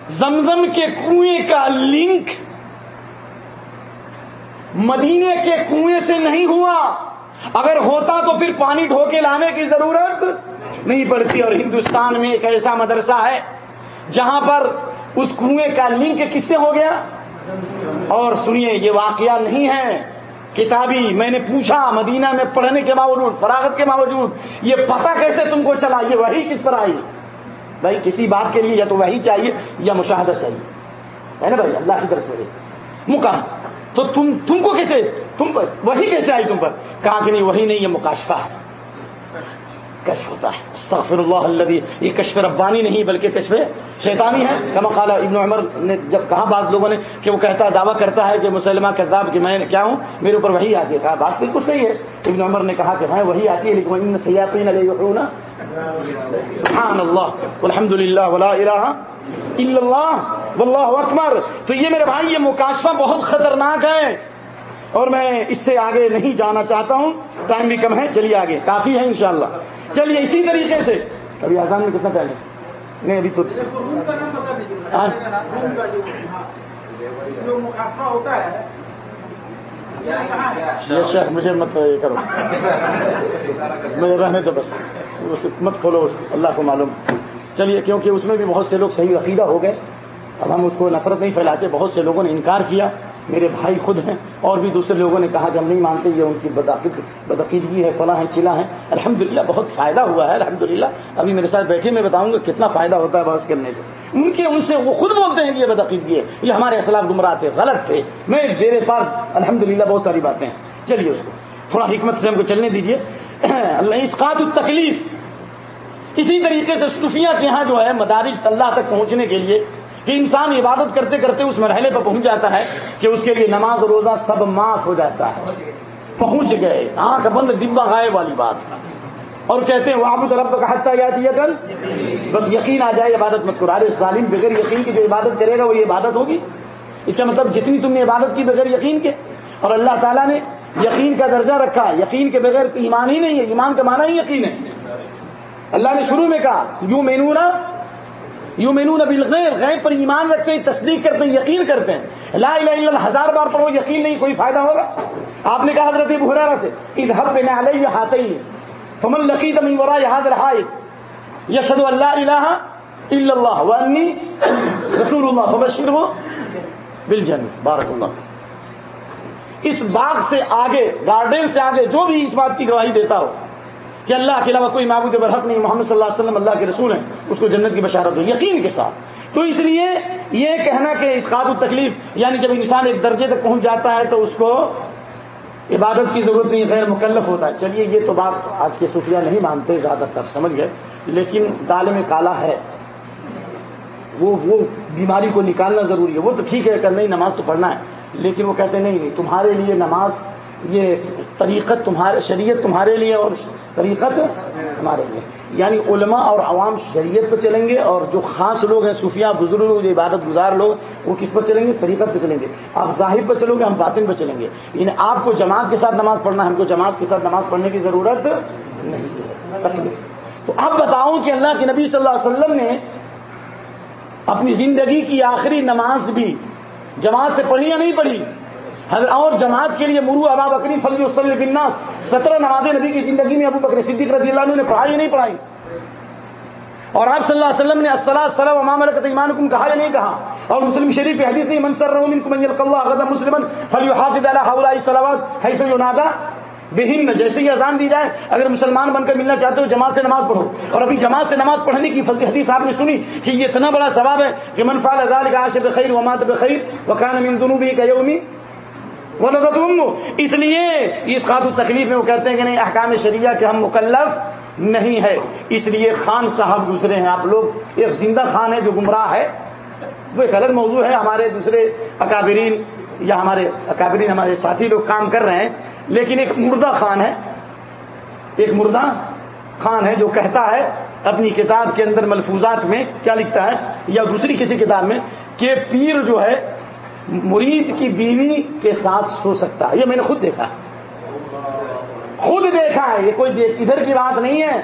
زمزم کے کنویں کا لنک مدینے کے کنویں سے نہیں ہوا۔ اگر ہوتا تو پھر پانی ڈھو کے لانے کی ضرورت نہیں پڑتی۔ اور ہندوستان میں ایک ایسا مدرسہ ہے جہاں پر اس کنویں کا لنک کس سے ہو گیا۔ اور سنیے، یہ واقعہ نہیں ہے۔ کتابی، میں نے پوچھا، مدینہ میں پڑھنے کے باوجود، فراغت کے باوجود، یہ پتہ کیسے تم کو چلا؟ یہ وہی کس پر آئی؟ بھائی، کسی بات کے لیے یا تو وہی چاہیے یا مشاہدہ چاہیے۔ ہے نا بھائی؟ اللہ کی طرف سے۔ مکان۔ تو تم تم کو کیسے تم پر، وہی کیسے آئی تم پر۔ کہا کہ نہیں، وہی نہیں، یہ مکاشفہ ہے۔ کشف ہوتا ہے۔ استغفر اللہ الذي یہ کشف ربانی نہیں، بلکہ کشف شیطانی ہے۔ کما قال ابن عمر نے جب کہا بعض لوگوں نے کہ وہ کہتا ہے دعویٰ کرتا ہے کہ مسلمہ کذاب کہ میں کیا ہوں؟ میرے اوپر وہی آتی ہے۔ کہا، بات بالکل صحیح ہے۔ ابن عمر نے کہا کہ ہاں وہی آتی ہے، لیکن ان سیاقین سبحان اللہ۔ الحمد للہ ولا الہ الا اللہ۔ واللہ اکبر۔ تو یہ میرے بھائی، یہ مکاشفہ بہت خطرناک ہے۔ اور میں اس سے آگے نہیں جانا چاہتا ہوں۔ ٹائم بھی کم ہے، چلیے آگے۔ کافی ہے انشاءاللہ۔ چلیے، اسی طریقے سے۔ ابھی آسان میں کتنا ٹائم نہیں، ابھی تو ہاں۔ شیخ، مجھے مت یہ کرو۔ مجھے رہنے تو بس۔ مت کھولو، اللہ کو معلوم۔ چلیے، کیونکہ اس میں بھی بہت سے لوگ صحیح عقیدہ ہو گئے۔ اب ہم اس کو نفرت نہیں پھیلاتے، بہت سے لوگوں نے انکار کیا۔ میرے بھائی خود ہیں اور بھی دوسرے لوگوں نے کہا کہ ہم نہیں مانتے، یہ ان کی بدعقیدگی ہے، فلاں ہیں چلا ہیں۔ الحمدللہ، بہت فائدہ ہوا ہے، الحمدللہ۔ ابھی میرے ساتھ بیٹھے، میں بتاؤں گا کتنا فائدہ ہوتا ہے بحث کرنے سے ان کے ان سے وہ خود بولتے ہیں کہ یہ بدعقیدگی ہے، یہ ہمارے اسلام گمراہ تھے، غلط تھے۔ میں میرے پاس الحمدللہ، بہت ساری باتیں ہیں۔ چلیے اس کو۔ تھوڑا حکمت سے ہم کو چلنے دیجیے اللہ اسقات التکلیف۔ اسی طریقے سے صوفیہ کے یہاں جو ہے، مدارج اللہ تک پہنچنے کے لیے کہ انسان عبادت کرتے کرتے اس مرحلے پر پہنچ جاتا ہے کہ اس کے لیے نماز و روزہ سب معاف ہو جاتا ہے۔ پہنچ گئے۔ آنکھ بند ڈبا گائے والی بات۔ اور کہتے ہیں وہاں رب کا حتہ یاد یہ کل بس یقین آ جائے، عبادت مت کرو۔ ظالم، بغیر یقین کی جو عبادت کرے گا وہ یہ عبادت ہوگی۔ اس کا مطلب جتنی تم نے عبادت کی بغیر یقین کے۔ اور اللہ تعالیٰ نے یقین کا درجہ رکھا۔ یقین کے بغیر ایمان ہی نہیں ہے، ایمان کا معنی ہی یقین ہے۔ اللہ نے شروع میں کہا یوں مینو نا یو مینو نبی غیر پر ایمان رکھتے ہیں، تصدیق کرتے ہیں، یقین کرتے ہیں۔ لا الہ الا اللہ، ہزار بار پڑھو، یقین نہیں، کوئی فائدہ ہوگا؟ آپ نے کہا حضرت بحرارا سے ادھر بے علیہ ہاتھ ہی فمن لقی تم ورا یہاں رہائے یشد اللہ الہ الا اللہ، وانی رسول اللہ فبشر ہو بارک اللہ اس باغ سے آگے، گارڈن سے آگے، جو بھی اس بات کی گواہی دیتا ہو کہ اللہ کے علاوہ کوئی معبود برحق نہیں، محمد صلی اللہ علیہ وسلم اللہ کے رسول ہیں، اس کو جنت کی بشارت ہو، یقین کے ساتھ۔ تو اس لیے یہ کہنا کہ اس خاص تکلیف یعنی جب انسان ایک درجے تک پہنچ جاتا ہے تو اس کو عبادت کی ضرورت نہیں، غیر مکلف ہوتا ہے۔ چلیے، یہ تو بات آج کے صوفیہ نہیں مانتے، زیادہ تر سمجھ گئے، لیکن دال میں کالا ہے۔ وہ وہ بیماری کو نکالنا ضروری ہے۔ وہ تو ٹھیک ہے کہ نہیں، نماز تو پڑھنا ہے، لیکن وہ کہتے نہیں نہیں، تمہارے لیے نماز یہ طریقت، تمہارے، شریعت تمہارے لیے اور طریقت ہمارے لیے۔ یعنی علماء اور عوام شریعت پہ چلیں گے اور جو خاص لوگ ہیں صوفیہ بزرگ لوگ، جو عبادت گزار لوگ، وہ کس پر چلیں گے؟ طریقت پہ چلیں گے۔ آپ ظاہر پہ چلو گے، ہم باطن پہ چلیں گے۔ یعنی آپ کو جماعت کے ساتھ نماز پڑھنا ہم کو جماعت کے ساتھ نماز پڑھنے کی ضرورت نہیں تو اب بتاؤں کہ اللہ کے نبی صلی اللہ علیہ وسلم نے اپنی زندگی کی آخری نماز بھی جماعت سے پڑھی یا نہیں پڑھی؟ اور جماعت کے لیے مرو ابا بکری فلی وسلم بناس سترہ نماز نبی کی زندگی میں ابو بکر صدیق رضی اللہ عنہ نے پڑھائی نہیں پڑھائی؟ اور آپ صلی اللہ علیہ وسلم نے السلام السلام امام الکت ایمان کم کہا یا نہیں کہا؟ اور مسلم شریف حدیث نہیں منصر من کم اللہ مسلم فلی حافظ علی حولا صلوات حیث ینادا بہن۔ جیسے ہی اذان دی جائے، اگر مسلمان بن کر ملنا چاہتے ہو، جماعت سے نماز پڑھو۔ اور ابھی جماعت سے نماز پڑھنے کی حدیث آپ نے سنی کہ یہ اتنا بڑا ثواب ہے کہ منفال ازال کا عاشق خیر ومات بخیر وکان من ذنوبی کا یومی وہ اس لیے اس خاص تکلیف میں وہ کہتے ہیں کہ نہیں، احکام شریعہ کے ہم مکلف نہیں ہے اس لیے خان صاحب دوسرے ہیں۔ آپ لوگ، ایک زندہ خان ہے جو گمراہ ہے۔ وہ ایک الگ موضوع ہے۔ ہمارے دوسرے اکابرین یا ہمارے اکابرین، ہمارے ساتھی لوگ کام کر رہے ہیں۔ لیکن ایک مردہ خان ہے۔ ایک مردہ خان ہے جو کہتا ہے اپنی کتاب کے اندر ملفوظات میں کیا لکھتا ہے یا دوسری کسی کتاب میں کہ پیر جو ہے مرید کی بیوی کے ساتھ سو سکتا ہے۔ یہ میں نے خود دیکھا خود دیکھا ہے۔ یہ کوئی ادھر کی بات نہیں ہے۔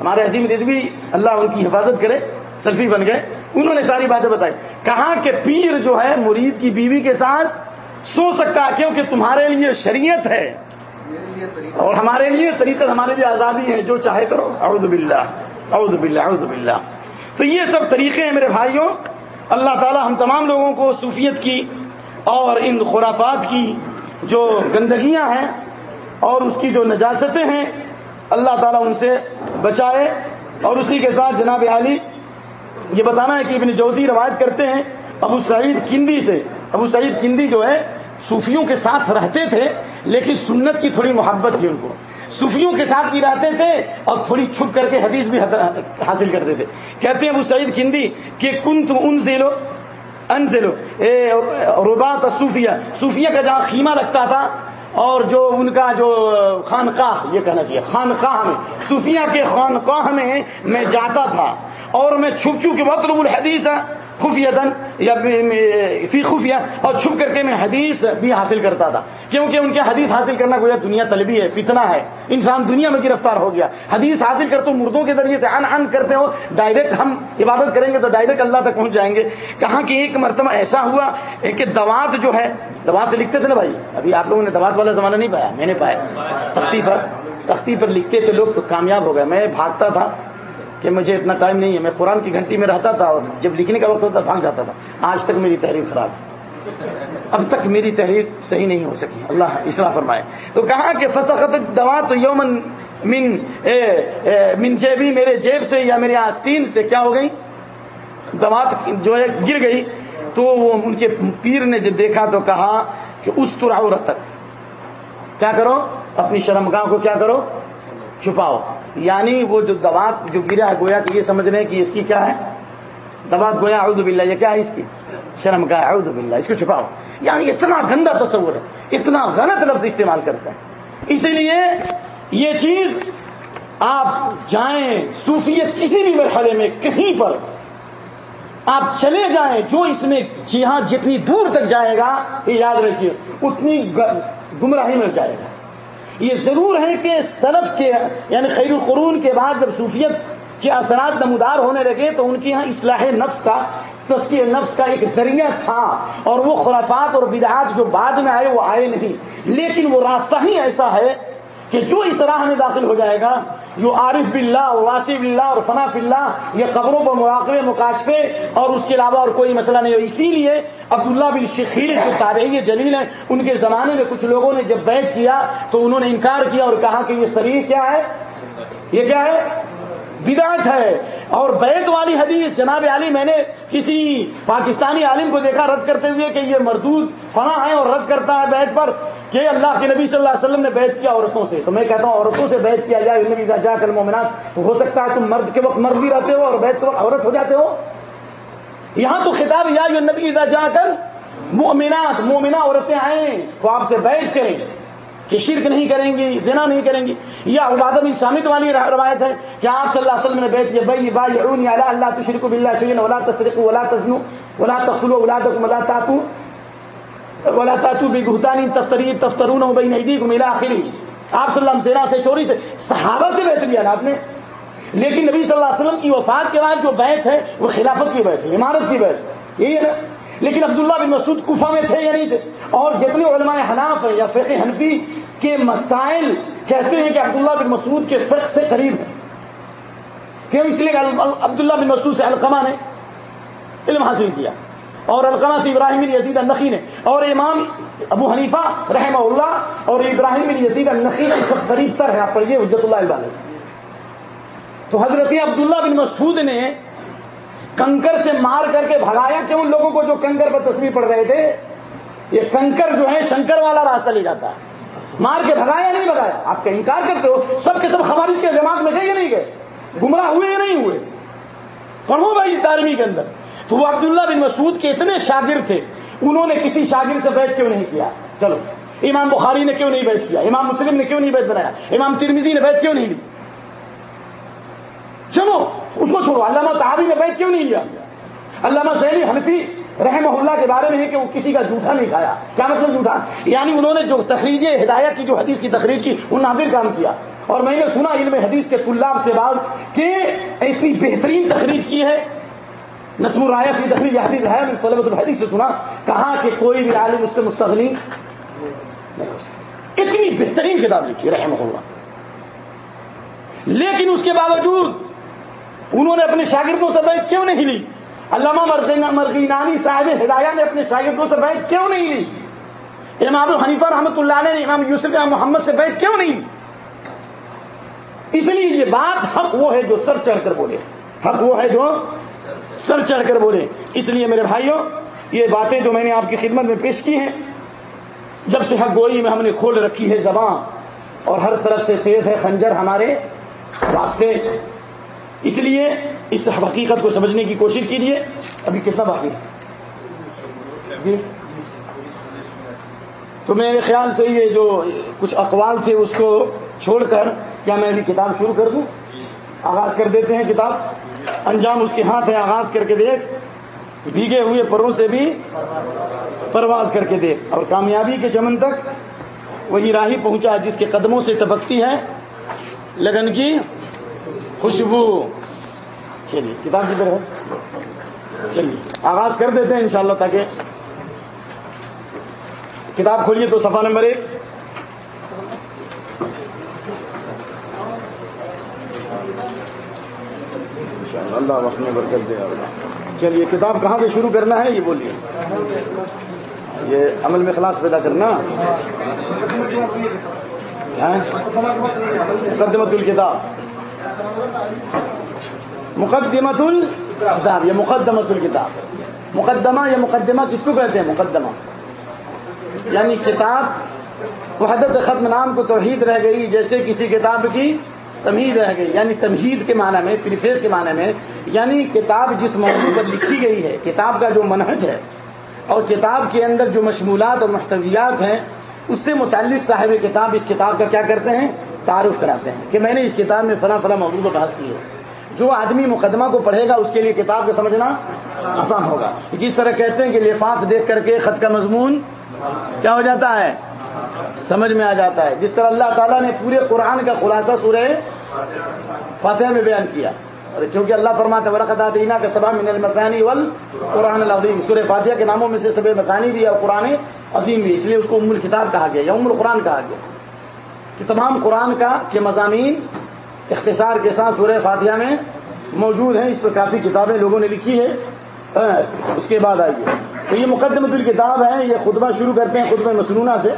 ہمارے عظیم رضوی اللہ ان کی حفاظت کرے سلفی بن گئے۔ انہوں نے ساری باتیں بتائی۔ کہا کہ پیر جو ہے مرید کی بیوی کے ساتھ سو سکتا ہے کیونکہ تمہارے لیے شریعت ہے۔ اور ہمارے لیے طریقت ہمارے لیے آزادی ہے۔ جو چاہے کرو۔ اعوذ باللہ۔ اعوذ باللہ۔ اعوذ باللہ۔ تو یہ سب طریقے ہیں میرے بھائیوں۔ اللہ تعالی ہم تمام لوگوں کو صوفیت کی اور ان خرافات کی جو گندگیاں ہیں اور اس کی جو نجاستیں ہیں، اللہ تعالیٰ ان سے بچائے۔ اور اسی کے ساتھ جناب علی یہ بتانا ہے کہ ابن جوزی روایت کرتے ہیں ابو سعید کندی سے۔ ابو سعید کندی جو ہے، صوفیوں کے ساتھ رہتے تھے، لیکن سنت کی تھوڑی محبت تھی ان کو۔ صوفیوں کے ساتھ بھی رہتے تھے اور تھوڑی چھپ کر کے حدیث بھی حاصل کرتے تھے۔ کہتے ہیں ابو سعید کندی کہ کن تم ان سے لو ان سے لو ربات صوفیہ صوفیہ کا جہاں خیمہ رکھتا تھا اور جو ان کا جو خانقاہ یہ کہنا چاہیے، خانقاہ میں صوفیہ کے خانقاہ میں میں جاتا تھا اور میں چھپ چھپ کے بہت الحدیث ہے خفیہ دن یا فی خفیہ، اور چھپ کر کے میں حدیث بھی حاصل کرتا تھا۔ کیونکہ ان کے حدیث حاصل کرنا کوئی دنیا طلبی ہے فتنا ہے۔ انسان دنیا میں گرفتار ہو گیا۔ حدیث حاصل کر تو مردوں کے ذریعے سے ان ان کرتے ہو۔ ڈائریکٹ ہم عبادت کریں گے تو ڈائریکٹ اللہ تک پہنچ جائیں گے۔ کہاں کہ ایک مرتبہ ایسا ہوا کہ دوات جو ہے، دوات سے لکھتے تھے نا بھائی؟ ابھی آپ لوگوں نے دوات والا زمانہ نہیں پایا، میں نے پایا۔ تختی پر تختی پر لکھتے تھے لوگ تو کامیاب ہو گئے۔ میں بھاگتا تھا۔ کہ مجھے اتنا ٹائم نہیں ہے، میں قرآن کی گھنٹی میں رہتا تھا اور جب لکھنے کا وقت ہوتا بھاگ جاتا تھا۔ آج تک میری تحریر خراب اب تک میری تحریر صحیح نہیں ہو سکی۔ اللہ اصلاح فرمائے۔ تو کہا کہ فسخت دوا تو یومن من من جیبی میرے جیب سے یا میرے آستین سے کیا ہو گئی؟ دوا جو ہے گر گئی۔ تو وہ ان کے پیر نے جب دیکھا تو کہا کہ اس تک کیا کرو؟ اپنی شرمگاہ کو کیا کرو؟ چھپاؤ۔ یعنی وہ جو دوات جو گرا ہے، گویا کہ یہ سمجھ رہے ہیں کہ اس کی کیا ہے؟ دوات گویا اعوذ باللہ، یہ کیا ہے اس کی؟ شرم کا اعوذ باللہ، اس کو چھپاؤ۔ یعنی اتنا گندا تصور ہے، اتنا غلط لفظ استعمال کرتا ہے۔ اسی لیے یہ چیز آپ جائیں صوفیت کسی بھی مرحلے میں، کہیں پر، آپ چلے جائیں، جو اس میں جہاں جتنی دور تک جائے گا، یہ یاد رکھیے، اتنی گمراہی میں جائے گا۔ یہ ضرور ہے کہ سلف کے یعنی خیر القرون کے بعد جب صوفیت کے اثرات نمودار ہونے لگے تو ان کے یہاں اصلاح نفس کا تسکی نفس کا ایک ذریعہ تھا۔ اور وہ خرافات اور بدعات جو بعد میں آئے وہ آئے نہیں۔ لیکن وہ راستہ ہی ایسا ہے کہ جو اس راہ میں داخل ہو جائے گا جو عارف بلّہ اور واسف اللہ اور فنا اللہ یہ قبروں پر مواقع مقاصفے اور اس کے علاوہ اور کوئی مسئلہ نہیں ہو اسی لیے عبداللہ بن شخیر جو تابعی جلیل ہیں، ان کے زمانے میں کچھ لوگوں نے جب بیت کیا تو انہوں نے انکار کیا اور کہا کہ یہ شریر کیا ہے؟ یہ کیا ہے؟ بدعت ہے اور بیت والی حدیث، جناب علی، میں نے کسی پاکستانی عالم کو دیکھا رد کرتے ہوئے کہ یہ مردود فنا ہے اور رد کرتا ہے بیت پر کہ اللہ کے نبی صلی اللہ علیہ وسلم نے بیت کیا عورتوں سے۔ تو میں کہتا ہوں عورتوں سے بیت کیا جائے نبی جا کر مومنات تو ہو سکتا ہے تم مرد کے وقت مرد بھی رہتے ہو اور بیت کے وقت عورت ہو جاتے ہو۔ یہاں تو خطاب، یا نبی جا کر مومنات مومنا عورتیں آئیں تو آپ سے بیت کریں۔ کہ شرک نہیں کریں گی، زنا نہیں کریں گی۔ یا عبادت سامت والی روایت ہے کہ آپ صلی اللہ علیہ وسلم نے بیٹھ کے بھائی بائی اون اللہ اللہ تشرک بلّہ شین ولا تصرق ولا تزنو ولا تخلو ولا ولا تاتو ولا تاتو بھی تفتری تفترون بھائی نہیں کو ملا آخری آپ صلی اللہ علیہ وسلم سے چوری سے صحابہ سے بیٹھ لیا نا آپ نے۔ لیکن نبی صلی اللہ علیہ وسلم کی وفات کے بعد جو بیت ہے وہ خلافت کی بیت ہے، عمارت کی بیت یہی ہے نا۔ لیکن عبداللہ بن مسعود کوفہ میں تھے یا نہیں تھے؟ اور جتنے علماء حناف ہیں یا فقہ حنفی کے مسائل کہتے ہیں کہ عبداللہ بن مسعود کے فقہ سے قریب ہیں۔ کیوں اس لیے عبداللہ بن مسعود سے القمہ نے علم حاصل کیا۔ اور القمہ سے ابراہیم بن یزید النقی نے۔ اور امام ابو حنیفہ رحمہ اللہ اور ابراہیم بن یزید النقی سب قریب تر ہے آپ پر یہ حجت اللہ علیہ تو حضرت عبداللہ بن مسعود نے کنکر سے مار کر کے بھگایا کہ ان لوگوں کو جو کنکر پر تصویر پڑ رہے تھے؟ یہ کنکر جو ہے، شنکر والا راستہ لے جاتا ہے۔ مار کے بھگایا نہیں بھگایا؟ آپ کا انکار کرتے ہو؟ سب کے سب خوارج کے جماعت میں گئے یا نہیں گئے؟ گمراہ ہوئے یا نہیں ہوئے؟ پڑھو بھائی تعلیمی کے اندر۔ تو وہ عبداللہ بن مسعود کے اتنے شاگرد تھے، انہوں نے کسی شاگرد سے بیٹھ کیوں نہیں کیا؟ چلو، امام بخاری نے کیوں نہیں بیت کیا؟ امام مسلم نے کیوں نہیں بیت بنایا؟ امام ترمیزی نے بیت کیوں نہیں لی؟ چلو، اس کو چھوڑو۔ علامہ صحابی نے بیت کیوں نہیں لیا؟ علامہ زینی حنفی رحم اللہ کے بارے میں ہے کہ وہ کسی کا جھوٹا نہیں کھایا۔ کیا مطلب جھوٹا؟ یعنی انہوں نے جو تخریج ہدایت کی، جو حدیث کی تقریر کی، وہ نادر کام کیا۔ اور میں نے سنا علم حدیث کے طلاب سے بات کہ ایسی بہترین تقریر کی ہے۔ نسم الرایا کی تقریر حدیث ہے طلبت الحدیث سے سنا۔ کہا کہ کوئی بھی عالم اس سے مستغنی اتنی بہترین کتاب لکھی رحم اللہ۔ لیکن اس کے باوجود انہوں نے اپنے شاگردوں سے بیٹھ کیوں نہیں لی؟ علامہ مرغینانی صاحب ہدایہ نے اپنے شاگردوں سے بیٹھ کیوں نہیں لی؟ امام الحنیفہ رحمۃ اللہ علیہ نے امام یوسف محمد سے بیٹھ کیوں نہیں لی؟ اس لیے یہ بات حق وہ ہے جو سر چڑھ کر بولے۔ حق وہ ہے جو سر چڑھ کر بولے۔ اس لیے میرے بھائیوں، یہ باتیں جو میں نے آپ کی خدمت میں پیش کی ہیں، جب سے حق گوئی میں ہم نے کھول رکھی ہے زبان اور ہر طرف سے تیز ہے خنجر ہمارے راستے اس لیے اس حقیقت کو سمجھنے کی کوشش کیجیے ابھی کتنا باقی جی؟ تو میرے خیال سے یہ جو کچھ اقوال تھے اس کو چھوڑ کر کیا میں ابھی کتاب شروع کر دوں؟ آغاز کر دیتے ہیں کتاب۔ انجام اس کے ہاتھ ہے آغاز کر کے دیکھ۔ بھیگے ہوئے پروں سے بھی پرواز کر کے دیکھ۔ اور کامیابی کے چمن تک وہی راہی پہنچا جس کے قدموں سے ٹپکتی ہے۔ لگن کی خوشبو. چلیے کتاب کدھر ہے؟ چلیے آغاز کر دیتے ہیں انشاءاللہ تاکہ کتاب کھولیے تو صفحہ نمبر ایک۔ اللہ وقت میں برکت دے چلیے کتاب کہاں سے شروع کرنا ہے؟ یہ بولیے۔ یہ عمل میں خلاص پیدا کرنا۔ مقدمت الکتاب۔ مقدمت الکتاب یہ مقدمت الکتاب. مقدمہ یا مقدمہ کس کو کہتے ہیں؟ مقدمہ. یعنی کتاب، وحدت ختم نام کو توحید رہ گئی، جیسے کسی کتاب کی تمہید رہ گئی. یعنی تمہید کے معنی میں پریفیس کے معنی میں یعنی کتاب جس موضوع پر لکھی گئی ہے، کتاب کا جو منہج ہے، اور کتاب کے اندر جو مشمولات اور محتویات ہیں، اس سے متعلق صاحب کتاب اس کتاب کا کیا کرتے ہیں؟ تعارف کراتے ہیں کہ میں نے اس کتاب میں فلاں فلاں موضوع کو بحث کی ہے۔ جو آدمی مقدمہ کو پڑھے گا، اس کے لیے کتاب کو سمجھنا آسان ہوگا۔ جس طرح کہتے ہیں کہ لفاف دیکھ کر کے خط کا مضمون کیا ہو جاتا ہے؟ سمجھ میں آ جاتا ہے۔ جس طرح اللہ تعالیٰ نے پورے قرآن کا خلاصہ سورہ فاتحہ میں بیان کیا۔ اور کیونکہ اللہ فرماتا ورقا دینا کا سبا من المکانی ول قرآن العظیم سورہ فاتحہ کے ناموں میں سے سب مکانی بھی اور قرآن عظیم بھی، اس لیے اس کو ام الکتاب کہا گیا، یا ام القرآن کہا گیا۔ کہ تمام قرآن کا کے مضامین اختصار کے ساتھ سورہ فاتحہ میں موجود ہیں، اس پر کافی کتابیں لوگوں نے لکھی ہے اس کے بعد آئیے۔ تو یہ مقدمۃ الکتاب ہے، یہ خطبہ شروع کرتے ہیں خطبہ مصنوعہ سے۔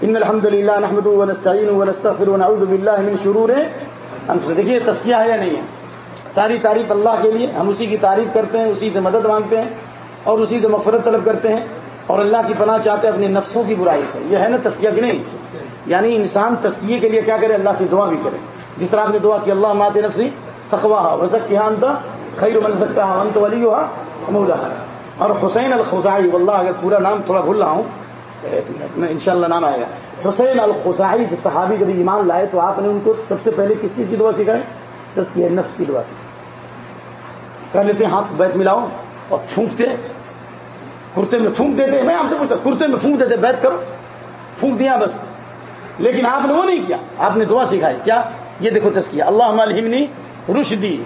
ان الحمد للہ نحمد ونستعین ونستغفر ونعوذ باللہ من شرور۔ ہم سے دیکھیے تسکیہ ہے یا نہیں ہے؟ ساری تعریف اللہ کے لیے، ہم اسی کی تعریف کرتے ہیں، اسی سے مدد مانگتے ہیں اور اسی سے مفرت طلب کرتے ہیں۔ اور اللہ کی پناہ چاہتے ہیں اپنے نفسوں کی برائی سے۔ یہ ہے نا تسکیہ کی نہیں؟ یعنی انسان تسکیے کے لیے کیا کرے؟ اللہ سے دعا بھی کرے۔ جس طرح آپ نے دعا کی، اللہ مات نفسی تخوا وزک کی ہاں خیر من سکتا ہاں انت ولی ہوا اور حسین الخزائی واللہ اگر پورا نام تھوڑا بھول رہا ہوں ان شاء اللہ نام آئے گا۔ حسین الخزائی جس صحابی جب ایمان لائے، تو آپ نے ان کو سب سے پہلے کس چیز کی دعا سکھائی دس کی نفس کی دعا سکھائی کر لیتے ہاتھ بیت ملاؤ اور پھونکتے کرتے میں پھونک دیتے، میں آپ سے پوچھتا کرتے میں پھونک دیتے، بیت کرو۔ پھونک دیا بس۔ لیکن آپ نے وہ نہیں کیا۔ آپ نے دعا سکھائی۔ کیا؟ یہ دیکھو تسکیہ اللہ الحمنی رشدی۔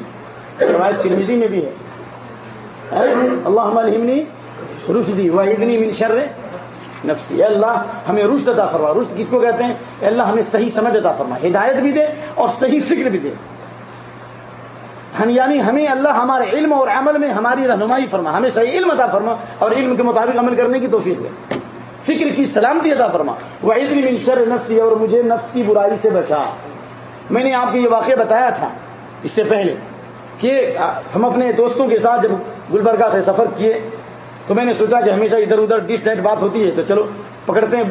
روایت ترمیزی میں بھی ہے۔ اللہ الحمنی رشدی۔ واحدنی من شر نفسی اللہ، ہمیں رشد عطا فرما۔ رشد کس کو کہتے ہیں؟ اللہ، ہمیں صحیح سمجھ عطا فرما۔ ہدایت بھی دے اور صحیح فکر بھی دے۔ یعنی ہمیں اللہ ہمارے علم اور عمل میں ہماری رہنمائی فرما۔ ہمیں صحیح علم عطا فرما اور علم کے مطابق عمل کرنے کی توفیق دے۔ فکر کی سلامتی عطا فرما۔ وہ من شر نفسی اور مجھے نفس کی برائی سے بچا۔ میں نے آپ کو یہ واقعہ بتایا تھا اس سے پہلے کہ ہم اپنے دوستوں کے ساتھ جب گلبرگہ سے سفر کیے، تو میں نے سوچا کہ ہمیشہ ادھر ادھر ڈش نیٹ بات ہوتی ہے، تو چلو پکڑتے ہیں،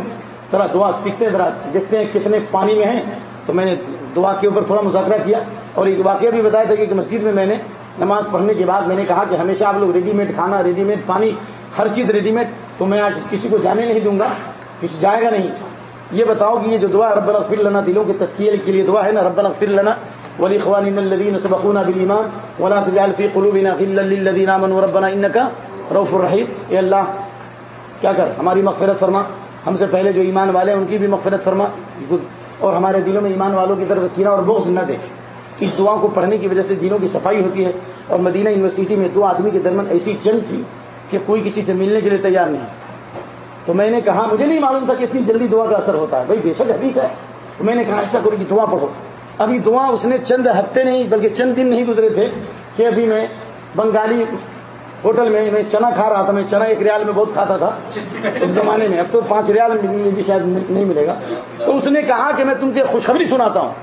ذرا دعا سیکھتے ہیں، ذرا دیکھتے ہیں کتنے پانی میں ہیں۔ تو میں نے دعا کے اوپر تھوڑا مذاکرہ کیا اور ایک واقعہ بھی بتایا تھا کہ مسجد میں میں نے نماز پڑھنے کے بعد میں نے کہا کہ ہمیشہ آپ لوگ ریڈی میڈ کھانا، ریڈی میڈ پانی ہر چیز ریڈی میڈ تو میں آج کسی کو جانے نہیں دوں گا کچھ جائے گا نہیں۔ یہ بتاؤ کہ یہ جو دعا ربنا اغفر لنا دلوں کے تسکیل کے لیے دعا ہے نا، ربنا اغفر لنا ولی خوان الذین سبقونا بالایمان، ولا تجعل في قلوبنا غلا للذین آمنوا، ربنا انك رؤوف الرحیم اے اللہ، کیا کر؟ ہماری مغفرت فرما۔ ہم سے پہلے جو ایمان والے ہیں، ان کی بھی مغفرت فرما۔ اور ہمارے دلوں میں ایمان والوں کی طرف کینا اور بغض نہ دے۔ اس دعا کو پڑھنے کی وجہ سے دلوں کی صفائی ہوتی ہے۔ اور مدینہ یونیورسٹی میں دو آدمی کے درمیان ایسی جنگ تھی۔ کہ کوئی کسی سے ملنے کے لیے تیار نہیں۔ تو میں نے کہا، مجھے نہیں معلوم تھا کہ اتنی جلدی دعا کا اثر ہوتا ہے۔ بھائی، بے شک حدیث ہے۔ تو میں نے کہا، ایسا کرو کہ دعا پڑھو۔ ابھی دعا اس نے چند ہفتے نہیں، بلکہ چند دن نہیں گزرے تھے کہ ابھی میں بنگالی ہوٹل میں میں چنا کھا رہا تھا۔ میں چنا ایک ریال میں بہت کھاتا تھا اس زمانے میں۔ اب تو پانچ ریال بھی شاید نہیں ملے گا۔ تو اس نے کہا کہ میں تم سے خوشخبری سناتا ہوں۔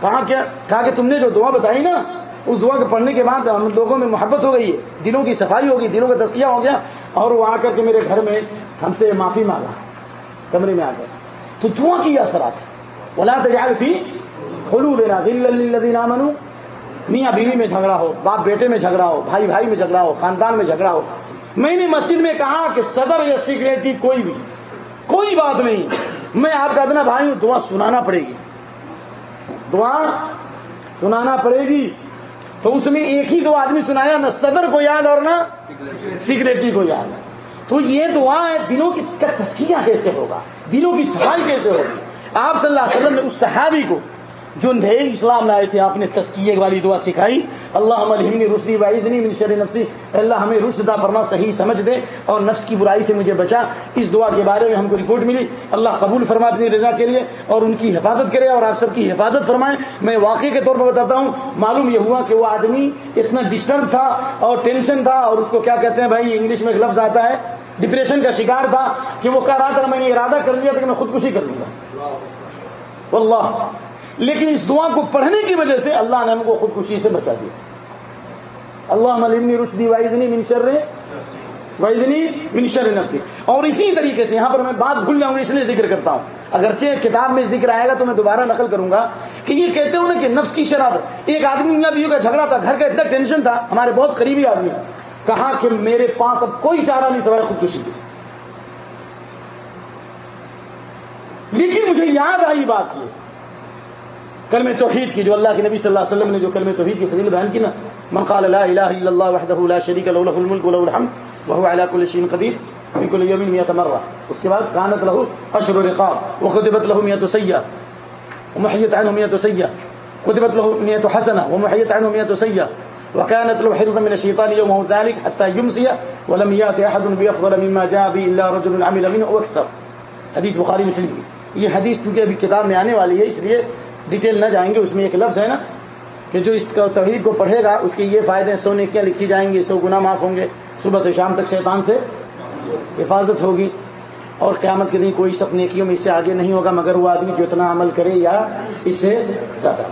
کہا کیا؟ کہا کہ تم نے جو دعا بتائی نا اس دعا کے پڑھنے کے بعد ہم لوگوں میں محبت ہو گئی ہے۔ دلوں کی صفائی ہوگی، دلوں کا تسکیہ ہو گیا اور وہ آ کر کے میرے گھر میں ہم سے معافی مانگا۔ کمرے میں آ کر تو دعا کی اثرات۔ بولا تجار تھی کھلو لینا دل منو میاں بیوی میں جھگڑا ہو، باپ بیٹے میں جھگڑا ہو، بھائی بھائی میں جھگڑا ہو، خاندان میں جھگڑا ہو۔ میں نے مسجد میں کہا کہ صدر یا سیکریٹری کوئی بھی، کوئی بات نہیں۔ میں آپ کا ادنا بھائی ہوں، دعا سنانا پڑے گی۔ دعا سنانا پڑے گی۔ تو اس میں ایک ہی دو آدمی سنایا، نہ صدر کو یاد اور نہ سگریٹری کو یاد۔ تو یہ دعا ہے، دلوں کی تسکیہ کیسے ہوگا؟ دلوں کی صفائی کیسے ہوگی؟ آپ صلی اللہ علیہ وسلم نے اس صحابی کو جو نئے اسلام لائے تھے، آپ نے تسکیے والی دعا سکھائی۔ اللہ علیہ رسدی واحدنی من شر نفسی۔ اللہ، ہمیں رشدہ فرما، صحیح سمجھ دے اور نفس کی برائی سے مجھے بچا۔ اس دعا کے بارے میں ہم کو رپورٹ ملی۔ اللہ قبول فرما اپنی رضا کے لیے اور ان کی حفاظت کرے اور آپ سب کی حفاظت فرمائے۔ میں واقعی کے طور پر بتاتا ہوں، معلوم یہ ہوا کہ وہ آدمی اتنا ڈسٹرب تھا اور ٹینشن تھا اور اس کو کیا کہتے ہیں بھائی، انگلش میں ایک لفظ آتا ہے ڈپریشن کا شکار تھا کہ وہ کہہ رہا تھا، میں نے ارادہ کر لیا تھا کہ میں خودکشی کر لوں گا۔ اللہ لیکن اس دعا کو پڑھنے کی وجہ سے اللہ نے ہم کو خودکشی سے بچا دیا۔ اللہ ملنی رشدی وائزنی منشر وائزنی منشر نفسی۔ اور اسی طریقے سے یہاں پر میں بات بھول جاؤں گا اس لیے ذکر کرتا ہوں۔ اگرچہ کتاب میں ذکر آئے گا تو میں دوبارہ نقل کروں گا کہ یہ کہتے ہو نا کہ نفس کی شراب، ایک آدمی بھی کا جھگڑا تھا، گھر کا اتنا ٹینشن تھا، ہمارے بہت قریبی آدمی کہا کہ میرے پاس اب کوئی چارہ نہیں سوائے خودکشی کی لیکن مجھے یاد آئی بات یہ کلم توحید کی، جو اللہ کے نبی صلی اللہ علیہ وسلم نے جو کلم توحید کی فضیل بیان کی نا، من قال لا الہ الا اللہ وحدہ لا شریک له له الملك وله الحمد، وهو على كل شيء قدیر في كل يوم 100 مره اس کے بعد كانت له اشهر رقاب، وكتبت له 100 سیئه ومحيت عنه 100 سیئه كتبت له 100 حسنه ومحيت عنه 100 سیئه وكانت له حفظا من الشيطان يومه ذلك حتى يمسي، ولم يات احد بافضل مما جاء به الا رجل عمل منه واكثر حدیث بخاری مسلم. کی یہ حدیث کیونکہ ابھی کتاب میں آنے والی ہے، اس لیے ڈیٹیل نہ جائیں گے، اس میں ایک لفظ ہے نا، کہ جو اس توحید کو پڑھے گا، اس کے یہ فائدے سو نیکیاں لکھی جائیں گی، سو گنا معاف ہوں گے۔ صبح سے شام تک شیطان سے حفاظت ہوگی۔ اور قیامت کے دن کوئی سب نیکیوں میں اس سے آگے نہیں ہوگا، مگر وہ آدمی جو اتنا عمل کرے یا اس سے زیادہ۔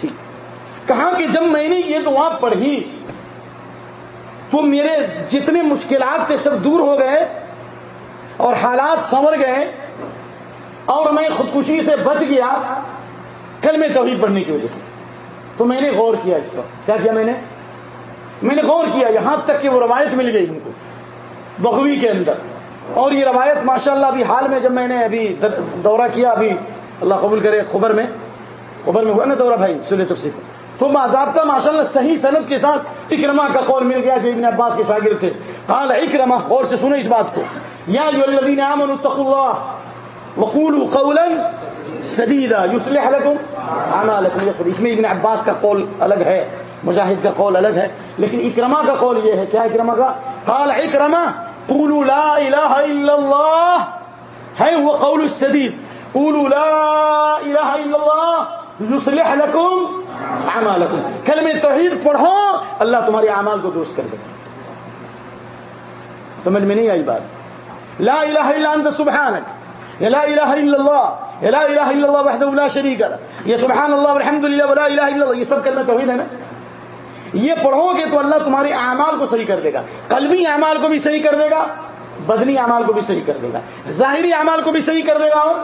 ٹھیک۔ کہا کہ جب میں نے یہ دعا پڑھی، تو میرے جتنے مشکلات تھے سب دور ہو گئے اور حالات سنور گئے اور میں خودکشی سے بچ گیا۔ کل میں توحید پڑھنے کی وجہ سے۔ تو میں نے غور کیا اس پر۔ کیا کیا میں نے؟ میں نے غور کیا، یہاں تک کہ وہ روایت مل گئی ان کو، بخوی کے اندر۔ اور یہ روایت ماشاءاللہ ابھی حال میں جب میں نے ابھی دورہ کیا، ابھی اللہ قبول کرے خبر میں۔ خبر میں ہوا نا دورہ بھائی سلے تفصیل تو باضابطہ ماشاء اللہ صحیح صنعت کے ساتھ اکرما کا قول مل گیا جو ابن عباس کے شاگرد تھے۔ قال اکرما اور سے سنیں اس بات کو۔ یا جو الذین آمنوا اتقوا اللہ وقولوا قولا سدیدہ یوسلح لکم اعمالکم. یغفر اس میں ابن عباس کا قول الگ ہے، مجاہد کا قول الگ ہے، لیکن اکرما کا قول یہ ہے، کیا اکرما کا؟ قال اکرما قولوا لا الہ الا اللہ. ہے وہ قول السدید. قولوا لا الہ الا اللہ، یصلح لکم اعمالکم. کلمہ توحید پڑھو، اللہ تمہارے اعمال کو درست کر دے. سمجھ میں نہیں آئی بات؟ لا الہ الا انت سبحانک. لا الہ الا اللہ لا الہ الا اللہ وحدہ لا شریک لہ یہ سبحان اللہ والحمد للہ ولا الہ الا اللہ یہ سب کلمہ توحید ہے نا؟ یہ پڑھو گے تو اللہ تمہارے اعمال کو صحیح کر دے گا، قلبی اعمال کو بھی صحیح کر دے گا، بدنی اعمال کو بھی صحیح کر دے گا، ظاہری اعمال کو بھی صحیح کر دے گا اور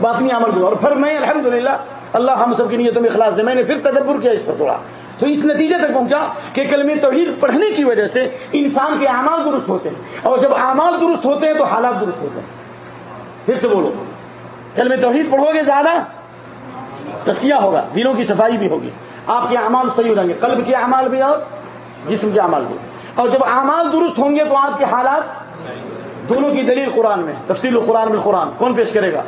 باطنی عمل کو اور پھر میں الحمدللہ، اللہ ہم سب کی نیتوں میں خلاص دے، میں نے پھر تدبر کیا اس پر تھوڑا۔ تو اس نتیجے تک پہنچا کہ کلمی توحید پڑھنے کی وجہ سے انسان کے اعمال درست ہوتے ہیں۔ اور جب اعمال درست ہوتے ہیں تو حالات درست ہوتے ہیں۔ پھر سے بولو۔ کل میں توحید پڑھو گے زیادہ؟ تسکیہ ہوگا دلوں کی صفائی بھی ہوگی۔ آپ کے اعمال صحیح ہو جائیں گے، قلب کے اعمال بھی اور جسم کے اعمال بھی۔ اور جب اعمال درست ہوں گے تو آپ کے حالات دونوں کی دلیل قرآن میں، تفصیل القرآن میں قرآن، کون پیش کرے گا؟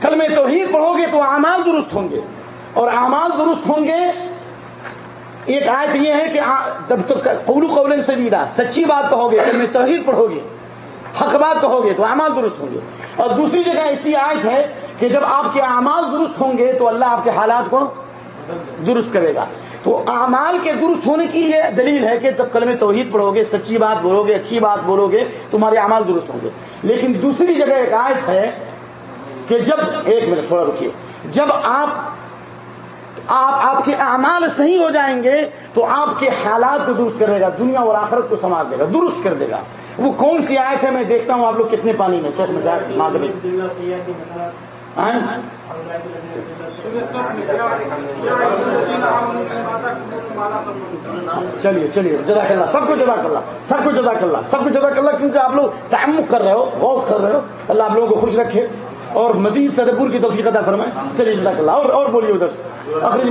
کل میں توحید پڑھو گے تو اعمال درست ہوں گے۔ اور اعمال درست ہوں گے، ایک آیت یہ ہے کہ جب تو قول سے بھی سچی بات کہو گے کل میں توحید پڑھو گے۔ حق بات کہو گے تو اعمال درست ہوں گے۔ اور دوسری جگہ ایسی آیت ہے کہ جب آپ کے اعمال درست ہوں گے تو اللہ آپ کے حالات کو درست کرے گا۔ تو اعمال کے درست ہونے کی یہ دلیل ہے کہ جب کل توحید پڑھو گے، سچی بات بولو گے، اچھی بات بولو گے، تمہارے اعمال درست ہوں گے۔ لیکن دوسری جگہ ایک آیت ہے کہ جب، ایک منٹ تھوڑا رکیے۔ جب آپ آپ آپ کے اعمال صحیح ہو جائیں گے تو آپ کے حالات کو درست کرے گا، دنیا اور آخرت کو سنبھال دے گا، درست کر دے گا۔ وہ کون سی آیت ہے میں دیکھتا ہوں آپ لوگ کتنے پانی میں سر میں؟ ہاں؟ چلیے چلیے جدا کر سب کو جدا کر سب کو جدا کر سب کو جدا کر کیونکہ آپ لوگ تعمک کر رہے ہو غوث کر رہے ہو، اللہ آپ لوگوں کو خوش رکھے اور مزید تدبر کی توفیق ادا فرمائے۔ چلیے جدا کر اور اور بولیے ادھر سے۔ آخری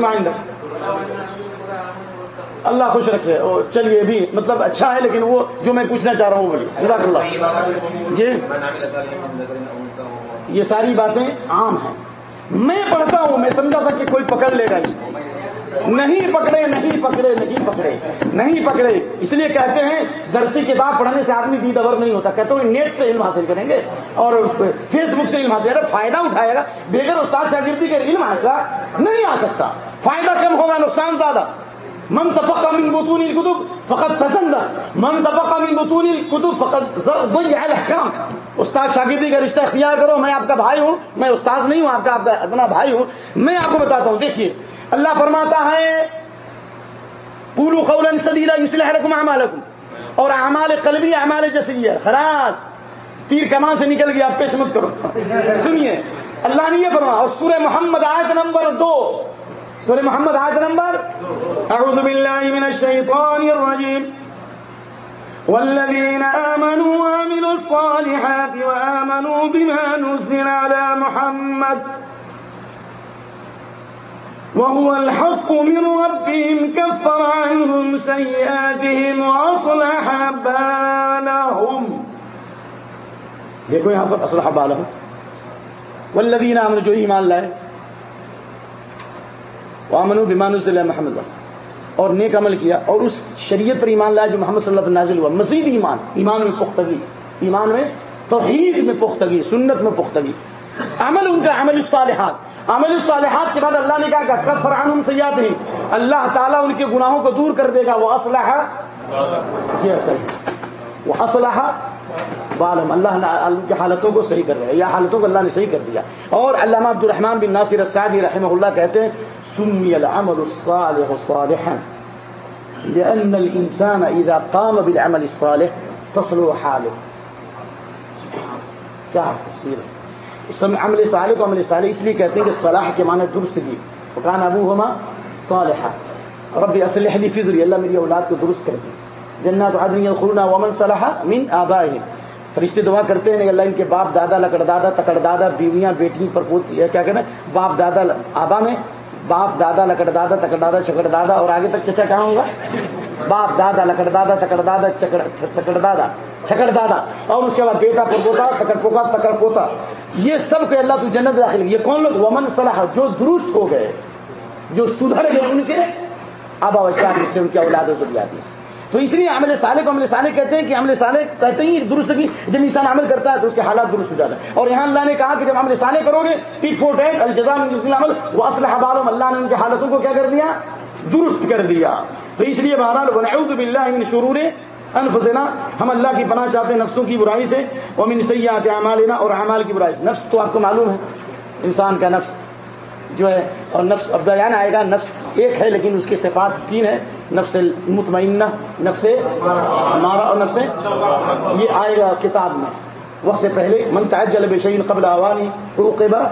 اللہ خوش رکھے چلیے بھی مطلب اچھا ہے لیکن وہ جو میں پوچھنا چاہ رہا ہوں بولیے۔ جدا اللہ۔ جی۔ یہ ساری باتیں عام ہیں۔ میں پڑھتا ہوں، میں سمجھا تھا کہ کوئی پکڑ لے گا جی۔ نہیں پکڑے نہیں پکڑے نہیں پکڑے۔ نہیں پکڑے۔ اس لیے کہتے ہیں، درسی کتاب پڑھنے سے آدمی بھی دور نہیں ہوتا۔ کہتے ہیں نیٹ سے علم حاصل کریں گے۔ اور فیس بک سے علم حاصل کریں فائدہ اٹھائے گا۔ بغیر استاد شاگردی کے علم حاصل نہیں آ سکتا۔ فائدہ کم ہوگا، نقصان زیادہ۔ من تبقى من بطون الكتب فقد پسند من تبقى من بطون الكتب فقد ضيع الاحكام استاد شاگردی کا رشتہ اختیار کرو، میں آپ کا بھائی ہوں، میں استاد نہیں ہوں، آپ کا آپ کا اتنا بھائی ہوں، میں آپ کو بتاتا ہوں۔ دیکھیے، اللہ فرماتا ہے پولو قولا سلیلا يصلح لكم اعمالكم اور اعمال قلبی، اعمال جسدی ہے۔ خلاص، تیر کمان سے نکل گیا، آپ پیش مت کرو۔ سنیے، اللہ نے یہ فرما اور سورہ محمد آیت نمبر دو۔ سورہ محمد آیت نمبر اعوذ باللہ من الشیطان الرجیم. والذين آمنوا وعملوا الصالحات وآمنوا بما نزل على محمد. وهو الحق من ربهم كفر عنهم سيئاتهم وأصلح بالهم. دیکھو یہاں پر اصلح بالهم. والذین آمنوا جو ایمان لائے وامن بیمان صلی محمد اور نیک عمل کیا۔ اور اس شریعت پر ایمان لایا جو محمد صلی اللہ علیہ نازل ہوا۔ مزید ایمان۔ ایمان میں پختگی۔ ایمان میں توحید میں پختگی۔ سنت میں پختگی۔ عمل ان کا عمل الصالحات۔ عمل الصالحات کے بعد اللہ نے کہا کہ کب فرحان سیاد نہیں اللہ تعالیٰ ان کے گناہوں کو دور کر دے گا۔ وہ اسلحہ وہ اسلحہ بالم اللہ کی حالتوں کو صحیح کر رہے ہیں یا حالتوں کو اللہ نے صحیح کر دیا۔ اور علامہ عبد الرحمان بن ناصر السعدی رحمہ اللہ کہتے ہیں سمي العمل الصالح صالحا. لأن الإنسان إذا قام بالعمل الصالح تصل حاله. کیا تفصیل ہے؟ اس میں عمل صالح کو عمل صالح اس لیے کہتے ہیں کہ صلاح کے معنی درست کی وکان ابو ہما صالحا. رب اصلح لي فضری اللہ میری اولاد کو درست کر دی جنات عدن يدخلون ومن صلح من آبائهم. فرشتے دعا کرتے ہیں اللہ ان کے باپ دادا، لکڑ دادا، تکڑ دادا، بیویاں بیٹی پر پوت کیا کہنا باپ دادا، آبا میں باپ دادا لکڑ دادا تکڑ دادا چکڑ دادا اور آگے تک چچا کہاں ہوگا باپ دادا لکڑ دادا تکڑ دادا چکڑ دادا چکڑ دادا اور اس کے بعد بیٹا پر پوتا تکڑ پوکا تکڑ پوتا یہ سب کے اللہ تو جنت داخل یہ کون لوگ؟ ومن صلاح جو درست ہو گئے، جو سدھر گئے ان کے اب وشا سے ان کی اولادوں کو دیا۔ تو اس لیے عمل صالح کو عمل صالح کہتے ہیں کہ عمل صالح کہتے ہیں درست کی جب انسان عمل کرتا ہے تو اس کے حالات درست ہو جاتے ہیں۔ اور یہاں اللہ نے کہا کہ جب عمل صالح کرو گے ٹیٹ فور ٹیٹ الجزام عمل وہ اصل حبالم اللہ نے ان کی حالتوں کو کیا کر دیا؟ درست کر دیا۔ تو اس لیے بہرحال، ونعوذ باللہ من شرور انفسنا ہم اللہ کی پناہ چاہتے ہیں نفسوں کی برائی سے۔ ومن سیئات اعمالنا اور اعمال کی برائی سے۔ نفس تو آپ کو معلوم ہے، انسان کا نفس۔ جو ہے، اور نفس، اب بیان آئے گا، نفس ایک ہے، لیکن اس کی صفات تین ہے نفس مطمئنہ نفس ہمارا اور نفس یہ آئے گا کتاب میں۔ وقت سے پہلے، من تعجل بشین قبل عوانی روقبہ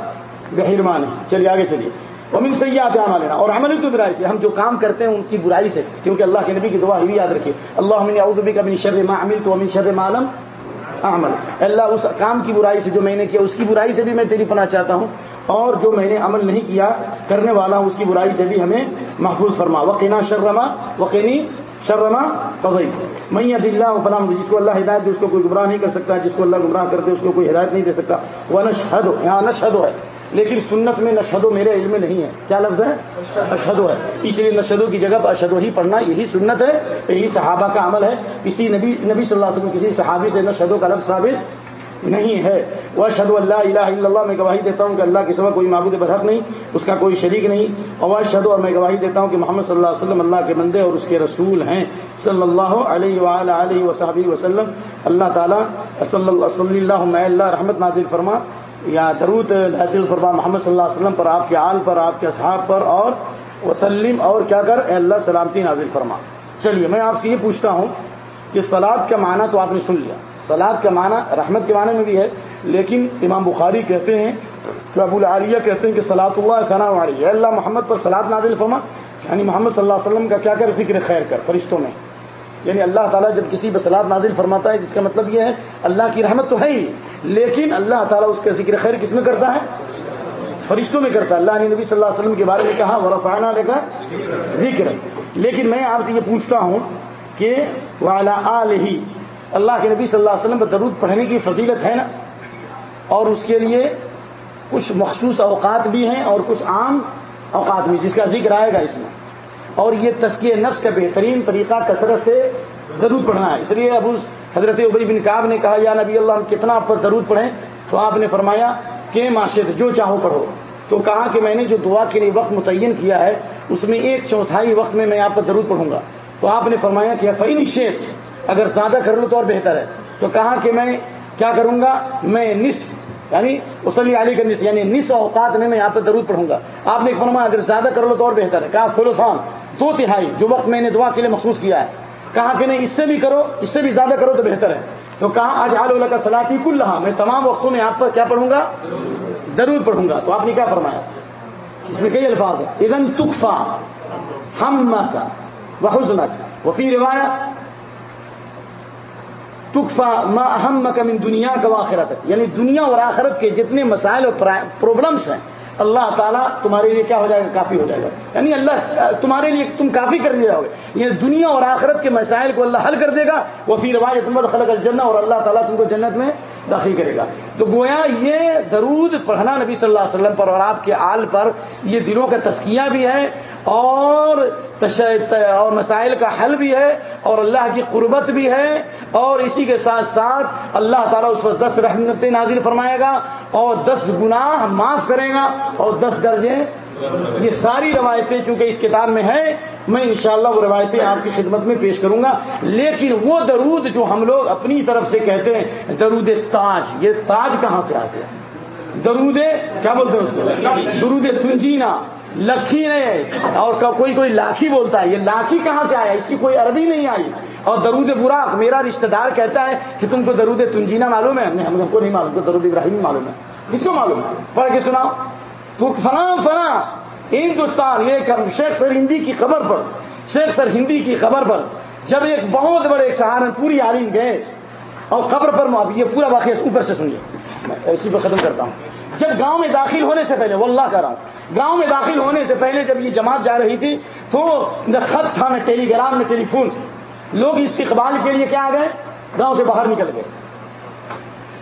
بحرمانی۔ چلیے، آگے چلیے۔ ومن سیات عملنا اور عمل کی برائی سے، ہم جو کام کرتے ہیں، ان کی برائی سے، کیونکہ اللہ کے نبی کی دعا بھی یاد رکھیے۔ اللہ من اعوذ بک من شر ما عملت ومن شر ما لم عمل اللہ، اس کام کی برائی سے جو میں نے کیا، اس کی برائی سے بھی میں تیری پناہ چاہتا ہوں۔ اور جو میں نے عمل نہیں کیا کرنے والا ہوں، اس کی برائی سے بھی ہمیں محفوظ فرما۔ وقینا شرما وقینی شرما قضی میں عد اللہ فلام جس کو اللہ ہدایت دے، اس کو کوئی گمراہ نہیں کر سکتا، جس کو اللہ گمراہ کرتے اس کو کوئی ہدایت نہیں دے سکتا۔ وہ نشہد یہاں نشہد ہے، لیکن سنت میں نشدو میرے علم میں نہیں ہے۔ کیا لفظ ہے؟ اشدو ہے۔ اس لیے نشدو کی جگہ پر اشدو ہی پڑھنا یہی سنت ہے، یہی صحابہ کا عمل ہے۔ کسی نبی نبی صلی اللہ علیہ وسلم، کسی صحابی سے نشدو کا لفظ ثابت نہیں ہے۔ وہ شد اللہ الہ الا اللہ، میں گواہی دیتا ہوں کہ اللہ کے سوا کوئی معبود برحق نہیں، اس کا کوئی شریک نہیں۔ اور وہ شد اور میں گواہی دیتا ہوں کہ محمد صلی اللہ علیہ وسلم اللہ کے بندے اور اس کے رسول ہیں۔ صلی اللہ علیہ علیہ وصحبی وسلم۔ اللہ تعالیٰ، صلی اللہ صلی اللہ اللہ رحمت نازل فرما۔ یا درود حاصل فرما محمد صلی اللہ علیہ وسلم پر، آپ کے آل پر، آپ کے اصحاب پر، اور وسلم، اور کیا کر؟ اے اللہ سلامتی نازل فرما۔ چلیے، میں آپ سے یہ پوچھتا ہوں کہ سلاد کا معنی تو آپ نے سن لیا۔ سلاد کا معنی رحمت کے معنی میں بھی ہے، لیکن امام بخاری کہتے ہیں، کہ ابو العالیہ کہتے ہیں کہ سلاط اللہ ثنا علی ہے اللہ محمد پر سلاد نازل فرما۔ یعنی محمد صلی اللہ علیہ وسلم کا کیا کر ذکر خیر کر، فرشتوں میں۔ یعنی اللہ تعالیٰ جب کسی بسلاد نازل فرماتا ہے، جس کا مطلب یہ ہے، اللہ کی رحمت تو ہے ہی، لیکن اللہ تعالیٰ اس کا ذکر خیر کس میں کرتا ہے؟ فرشتوں میں کرتا ہے۔ اللہ نے نبی صلی اللہ علیہ وسلم کے بارے میں کہا ورفانہ لے ذکر لیکن میں آپ سے یہ پوچھتا ہوں کہ والا ہی اللہ کے نبی صلی اللہ علیہ وسلم پر درود پڑھنے کی فضیلت ہے نا؟ اور اس کے لیے کچھ مخصوص اوقات بھی ہیں اور کچھ عام اوقات بھی، جس کا ذکر آئے گا اس میں۔ اور یہ تسکیہ نفس کا بہترین طریقہ کثرت سے درود پڑھنا ہے۔ اس لیے ابو حضرت عبی بن کاب نے کہا، یا نبی اللہ، ہم کتنا آپ پر درود پڑھیں؟ تو آپ نے فرمایا، کہ معاشر جو چاہو پڑھو۔ تو کہا کہ میں نے جو دعا کے لیے وقت متعین کیا ہے، اس میں ایک چوتھائی وقت میں میں آپ پر درود پڑھوں گا۔ تو آپ نے فرمایا کہ فعین شیخ اگر زیادہ کر لوں تو اور بہتر ہے۔ تو کہا کہ میں کیا کروں گا؟ میں نصف یعنی وسلی علی کا نصف یعنی نصف اوقات میں میں یہاں پہ ضرور پڑھوں گا۔ آپ نے فرمایا اگر زیادہ کر لو تو اور بہتر ہے۔ کہا فلوفان دو تہائی جو وقت میں نے دعا کے لیے محسوس کیا ہے۔ کہا کہ نہیں، اس سے بھی کرو، اس سے بھی زیادہ کرو تو بہتر ہے۔ تو کہا، آج آل اللہ کا سلاطی کل رہا میں تمام وقتوں میں آپ پر کیا پڑھوں گا؟ ضرور پڑھوں گا۔ تو آپ نے کیا فرمایا؟ اس میں کئی الفاظ ہیں۔ ادن تکفا ہم کا وہ وفی روایت تکفا ما اہم مکم دنیا کا آخرت یعنی دنیا اور آخرت کے جتنے مسائل اور پرابلمس ہیں، اللہ تعالیٰ تمہارے لیے کیا ہو جائے گا؟ کافی ہو جائے گا۔ یعنی اللہ، تمہارے لیے تم کافی کر لیا ہوگے یہ یعنی دنیا اور آخرت کے مسائل کو اللہ حل کر دے گا۔ وہ پھر روایت تمت خلق الجنہ اور اللہ تعالیٰ تم کو جنت میں داخل کرے گا۔ تو گویا یہ درود پڑھنا نبی صلی اللہ علیہ وسلم پر اور آپ کے آل پر یہ دلوں کا تسکیہ بھی ہے۔ اور اور مسائل کا حل بھی ہے، اور اللہ کی قربت بھی ہے، اور اسی کے ساتھ ساتھ اللہ تعالیٰ اس پر دس رحمت نازل فرمائے گا، اور دس گناہ معاف کرے گا، اور دس درجے۔ یہ ساری روایتیں چونکہ اس کتاب میں ہے میں انشاءاللہ وہ روایتیں آپ کی خدمت میں پیش کروں گا۔ لیکن وہ درود جو ہم لوگ اپنی طرف سے کہتے ہیں، درود تاج، یہ تاج کہاں سے آتے ہیں؟ درود کیا بولتے ہیں اس کو؟ درود تنجینا۔ لکھی نہیں اور کوئی کوئی لاکھی بولتا ہے، یہ لاکھی کہاں سے آیا؟ اس کی کوئی عربی نہیں آئی۔ اور درود براق، میرا رشتہ دار کہتا ہے کہ تم کو درود تنجینا معلوم ہے؟ ہم کو نہیں معلوم درود ابراہیم معلوم ہے۔ کس کو معلوم؟ ہے پڑھ کے سنا تو فلاں فلاں ہندوستان، یہ شیخ سر ہندی کی خبر پر، شیخ سر ہندی کی خبر پر جب ایک بہت بڑے سہارنپوری عالم گئے اور خبر پر یہ پورا واقعہ اوپر سے سنیے۔ میں اسی پہ ختم کرتا ہوں۔ جب گاؤں میں داخل ہونے سے پہلے وہ اللہ کر گاؤں میں داخل ہونے سے پہلے جب یہ جماعت جا رہی تھی، تو نہ خط تھا نہ ٹیلی گرام نہ ٹیلی فون لوگ استقبال کے لیے کیا آ گئے؟ گاؤں سے باہر نکل گئے۔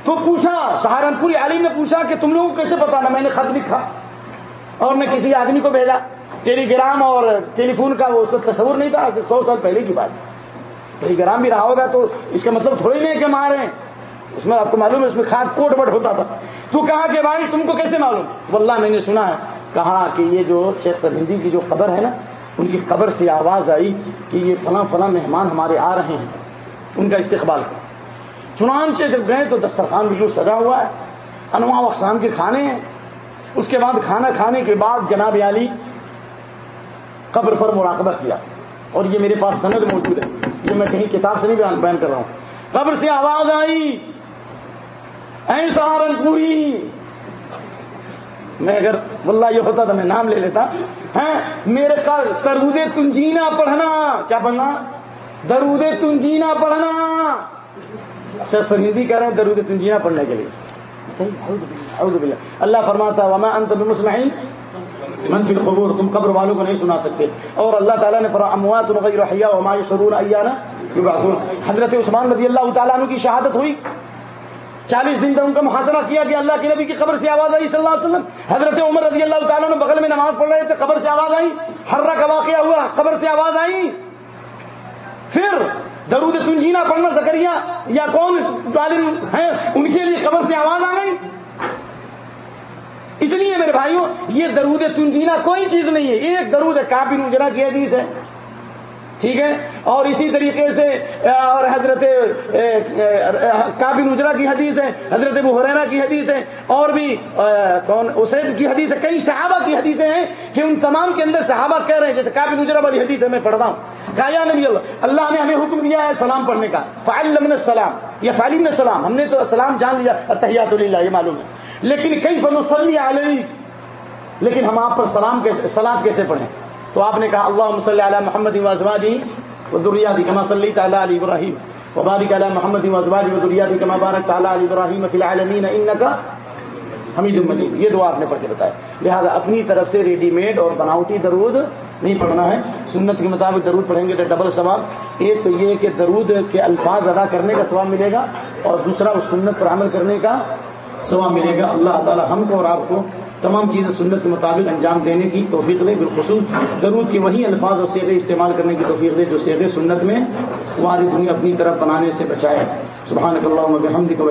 تو پوچھا، سہارنپوری عالم نے پوچھا کہ تم لوگوں کو کیسے پتا؟ نا میں نے خط لکھا اور میں کسی آدمی کو بھیجا۔ ٹیلی گرام اور ٹیلی فون کا وہ اس وقت تصور نہیں تھا، سو سال پہلے کی بات۔ ٹیلی گرام بھی رہا ہوگا تو اس کا مطلب تھوڑی نہیں کہ مارے ہیں۔ اس میں آپ کو معلوم ہے اس میں خاص کوٹ بٹ ہوتا تھا۔ تو کہا کہ بھائی تم کو کیسے معلوم؟ واللہ میں نے سنا ہے۔ کہا کہ یہ جو شیخ سر ہندی کی جو خبر ہے نا، ان کی خبر سے آواز آئی کہ یہ فلاں فلاں مہمان ہمارے آ رہے ہیں۔ ان کا استقبال۔ کر چنانچہ جب گئے تو دسترخوان بھی جو سجا ہوا ہے، انواع اقسام کے کھانے ہیں۔ اس کے بعد کھانا کھانے کے بعد جناب علی قبر پر مراقبہ کیا۔ اور یہ میرے پاس سند موجود ہے۔ یہ میں کہیں کتاب سے نہیں بیان کر رہا ہوں۔ قبر سے آواز آئی۔ اے سہارنپوری میں اگر واللہ یہ ہوتا تو میں نام لے لیتا. ہے میرے درود تنجینا پڑھنا. کیا پڑھنا؟ درود تنجینا پڑھنا. اچھا، شخص فرندی کہہ رہے ہیں درود تنجیہ پڑھنے کے لیے. اللہ فرماتا وما انت بمسمعین من فی القبور؟ تم قبر والوں کو نہیں سنا سکتے. اور اللہ تعالیٰ نے فرا اموات غیر احیاء وما یشرون ایانا یبعثون. حضرت عثمان رضی اللہ تعالیٰ عنہ کی شہادت ہوئی. چالیس دن تک ان کا محاصرہ کیا کہ اللہ کے نبی کی قبر سے آواز آئی صلی اللہ علیہ وسلم۔ حضرت عمر رضی اللہ تعالیٰ نے بغل میں نماز پڑھ رہے تھے، قبر سے آواز آئی ہررا کا واقعہ ہوا، قبر سے آواز آئی۔ پھر درود تنجینا پڑھنا زکریہ یا کون عالم ہیں ان کے لیے قبر سے آواز آ گئی؟ اس لیے میرے بھائیوں، یہ درود تنجینا کوئی چیز نہیں ہے، ایک درود کافی نجرا کی حدیث ہے۔ ٹھیک ہے؟ اور اسی طریقے سے اور حضرت کابن اجرا کی حدیث ہے، حضرت محریرا کی حدیث ہے، اور بھی کون، اسید کی حدیث ہے، کئی صحابہ کی حدیثیں ہیں کہ ان تمام کے اندر صحابہ کہہ رہے ہیں، جیسے کابن اجرا والی حدیث ہے، میں پڑھتا ہوں۔ کہا نبی اللہ اللہ نے ہمیں حکم دیا ہے سلام پڑھنے کا۔ فائل السلام، یا فعلیم السلام، ہم نے تو سلام جان لیا تحیات اللہ یہ معلوم ہے۔ لیکن کئی فنوسلی علیہ لیکن ہم آپ پر سلام سلام کیسے پڑھیں؟ تو آپ نے کہا اللہ صلی علی محمد وزوادی و دریادی کما صلی تعالیٰ علی ابراہیم وبارک علی محمد وزوادی و دریادی کما بارک تعالیٰ علی ابراہیم فی العالمین انکا حمید المجید یہ دعا آپ نے پڑھ کے بتایا۔ لہٰذا اپنی طرف سے ریڈی میڈ اور بناوٹی درود نہیں پڑھنا ہے۔ سنت کے مطابق درود پڑھیں گے تو ڈبل ثواب۔ ایک تو یہ کہ درود کے الفاظ ادا کرنے کا ثواب ملے گا اور دوسرا اس سنت پر عمل کرنے کا ثواب ملے گا۔ اللہ تعالی ہم کو اور آپ کو تمام چیزیں سنت کے مطابق انجام دینے کی توفیق دے بالخصوص درود کے وہی الفاظ اور سیغے استعمال کرنے کی توفیق دے جو سیغے سنت میں ہماری دنیا اپنی طرف بنانے سے بچائے۔ سبحان اللہ بحمدک